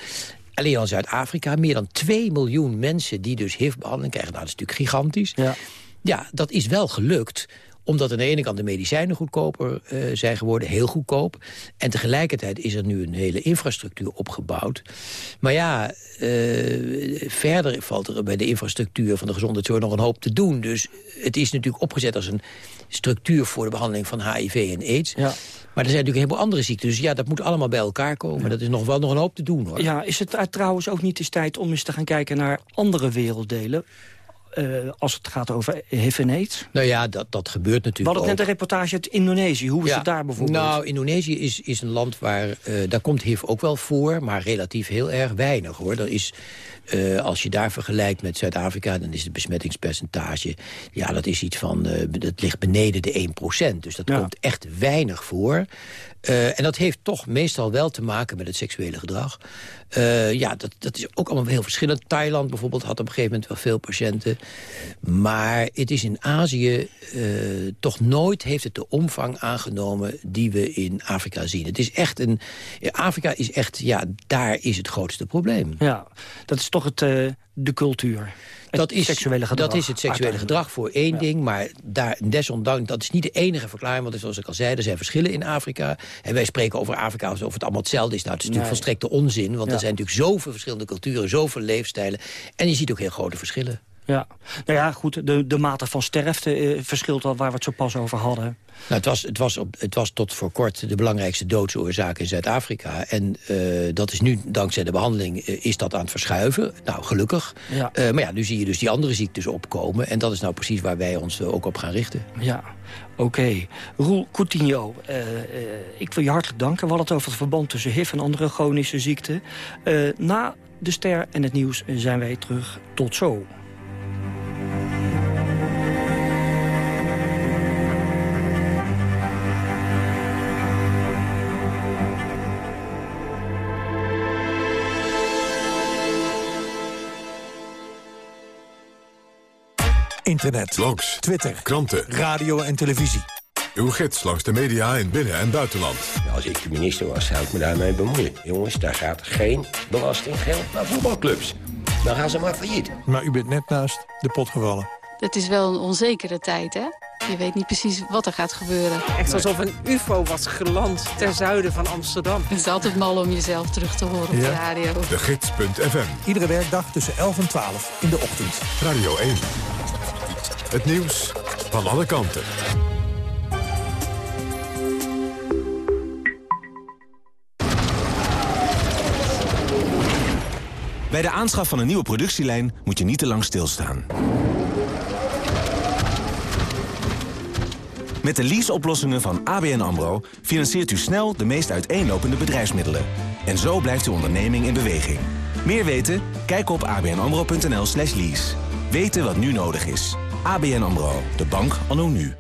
Alleen al Zuid-Afrika, meer dan 2 miljoen mensen die dus HIV-behandeling krijgen. Nou, dat is natuurlijk gigantisch. Ja. ja, dat is wel gelukt omdat aan de ene kant de medicijnen goedkoper uh, zijn geworden, heel goedkoop. En tegelijkertijd is er nu een hele infrastructuur opgebouwd. Maar ja, uh, verder valt er bij de infrastructuur van de gezondheidszorg nog een hoop te doen. Dus het is natuurlijk opgezet als een structuur voor de behandeling van HIV en AIDS. Ja. Maar er zijn natuurlijk een heleboel andere ziekten. Dus ja, dat moet allemaal bij elkaar komen. Ja. Dat is nog wel nog een hoop te doen, hoor. Ja, is het trouwens ook niet eens tijd om eens te gaan kijken naar andere werelddelen? Uh, als het gaat over HIV en AIDS? Nou ja, dat, dat gebeurt natuurlijk We hadden net een reportage uit Indonesië. Hoe is het daar bijvoorbeeld? Nou, Indonesië is, is een land waar... Uh, daar komt HIV ook wel voor, maar relatief heel erg weinig, hoor. Er is uh, als je daar vergelijkt met Zuid-Afrika, dan is het besmettingspercentage... ja, dat is iets van, dat ligt beneden de 1%. Dus dat komt echt weinig voor. Uh, en dat heeft toch meestal wel te maken met het seksuele gedrag. Uh, ja, dat, dat is ook allemaal heel verschillend. Thailand bijvoorbeeld had op een gegeven moment wel veel patiënten. Maar het is in Azië uh, toch nooit heeft het de omvang aangenomen die we in Afrika zien. Het is echt een... Afrika is echt, ja, daar is het grootste probleem. Ja, dat is toch het, de cultuur. Dat is, seksuele gedrag, dat is het seksuele gedrag voor één ding. Maar daar, desondanks, dat is niet de enige verklaring. Want zoals ik al zei, er zijn verschillen in Afrika. En wij spreken over Afrika alsof het allemaal hetzelfde is. Nou, het is natuurlijk volstrekte onzin. Want er zijn natuurlijk zoveel verschillende culturen, zoveel leefstijlen. En je ziet ook heel grote verschillen. Ja, nou ja, goed, de, de mate van sterfte eh, verschilt al waar we het zo pas over hadden. Nou, het, was, het, was op, het was tot voor kort de belangrijkste doodsoorzaak in Zuid-Afrika. En uh, dat is nu, dankzij de behandeling, uh, is dat aan het verschuiven. Nou, gelukkig. Ja. Uh, maar ja, nu zie je dus die andere ziektes opkomen. En dat is nou precies waar wij ons ook op gaan richten. Ja, oké. Okay. Roel Coutinho, ik wil je hartelijk danken. We hadden het over het verband tussen HIV en andere chronische ziekten. na de ster en het nieuws zijn wij terug. Tot zo. Internet, blogs, Twitter, kranten, radio en televisie. Uw gids langs de media in binnen- en buitenland. als ik de minister was, zou ik me daarmee bemoeien. Jongens, daar gaat geen belastinggeld naar voetbalclubs. Dan gaan ze maar failliet. Maar u bent net naast de pot gevallen. Het is wel een onzekere tijd, hè? Je weet niet precies wat er gaat gebeuren. Echt alsof een ufo was geland ten zuiden van Amsterdam. Het is altijd mal om jezelf terug te horen op de radio. De Gids.fm. Iedere werkdag tussen 11 en 12 in de ochtend. Radio 1. Het nieuws van alle kanten. Bij de aanschaf van een nieuwe productielijn moet je niet te lang stilstaan. Met de leaseoplossingen van ABN AMRO financiert u snel de meest uiteenlopende bedrijfsmiddelen. En zo blijft uw onderneming in beweging. Meer weten? Kijk op abnamro.nl slash lease. Weten wat nu nodig is. ABN AMRO, de bank anno nu.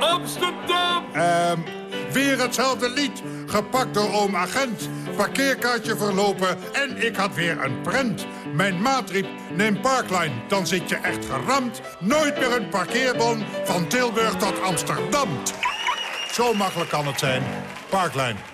Amsterdam! Ehm, weer hetzelfde lied. Gepakt door oom agent. Parkeerkaartje verlopen en ik had weer een prent. Mijn maat riep, neem Parkline, dan zit je echt geramd. Nooit meer een parkeerbon van Tilburg tot Amsterdam. Zo makkelijk kan het zijn. Parkline.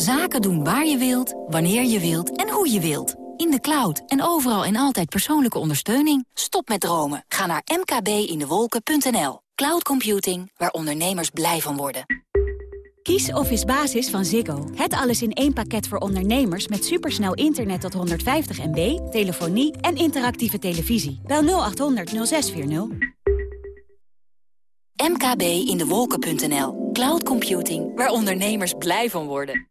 Zaken doen waar je wilt, wanneer je wilt en hoe je wilt. In de cloud en overal en altijd persoonlijke ondersteuning. Stop met dromen. Ga naar mkbindewolken.nl. Cloud computing, waar ondernemers blij van worden. Kies Office Basis van Ziggo. Het alles in één pakket voor ondernemers met supersnel internet tot 150 MB, telefonie en interactieve televisie. Bel 0800 0640. mkbindewolken.nl. Cloud computing, waar ondernemers blij van worden.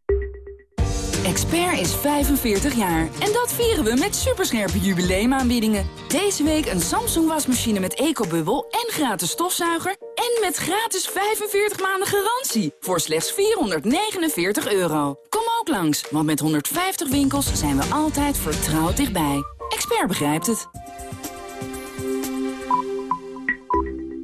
Expert is 45 jaar en dat vieren we met superscherpe jubileumaanbiedingen. Deze week een Samsung wasmachine met ecobubbel en gratis stofzuiger... en met gratis 45 maanden garantie voor slechts 449 euro. Kom ook langs, want met 150 winkels zijn we altijd vertrouwd dichtbij. Expert begrijpt het.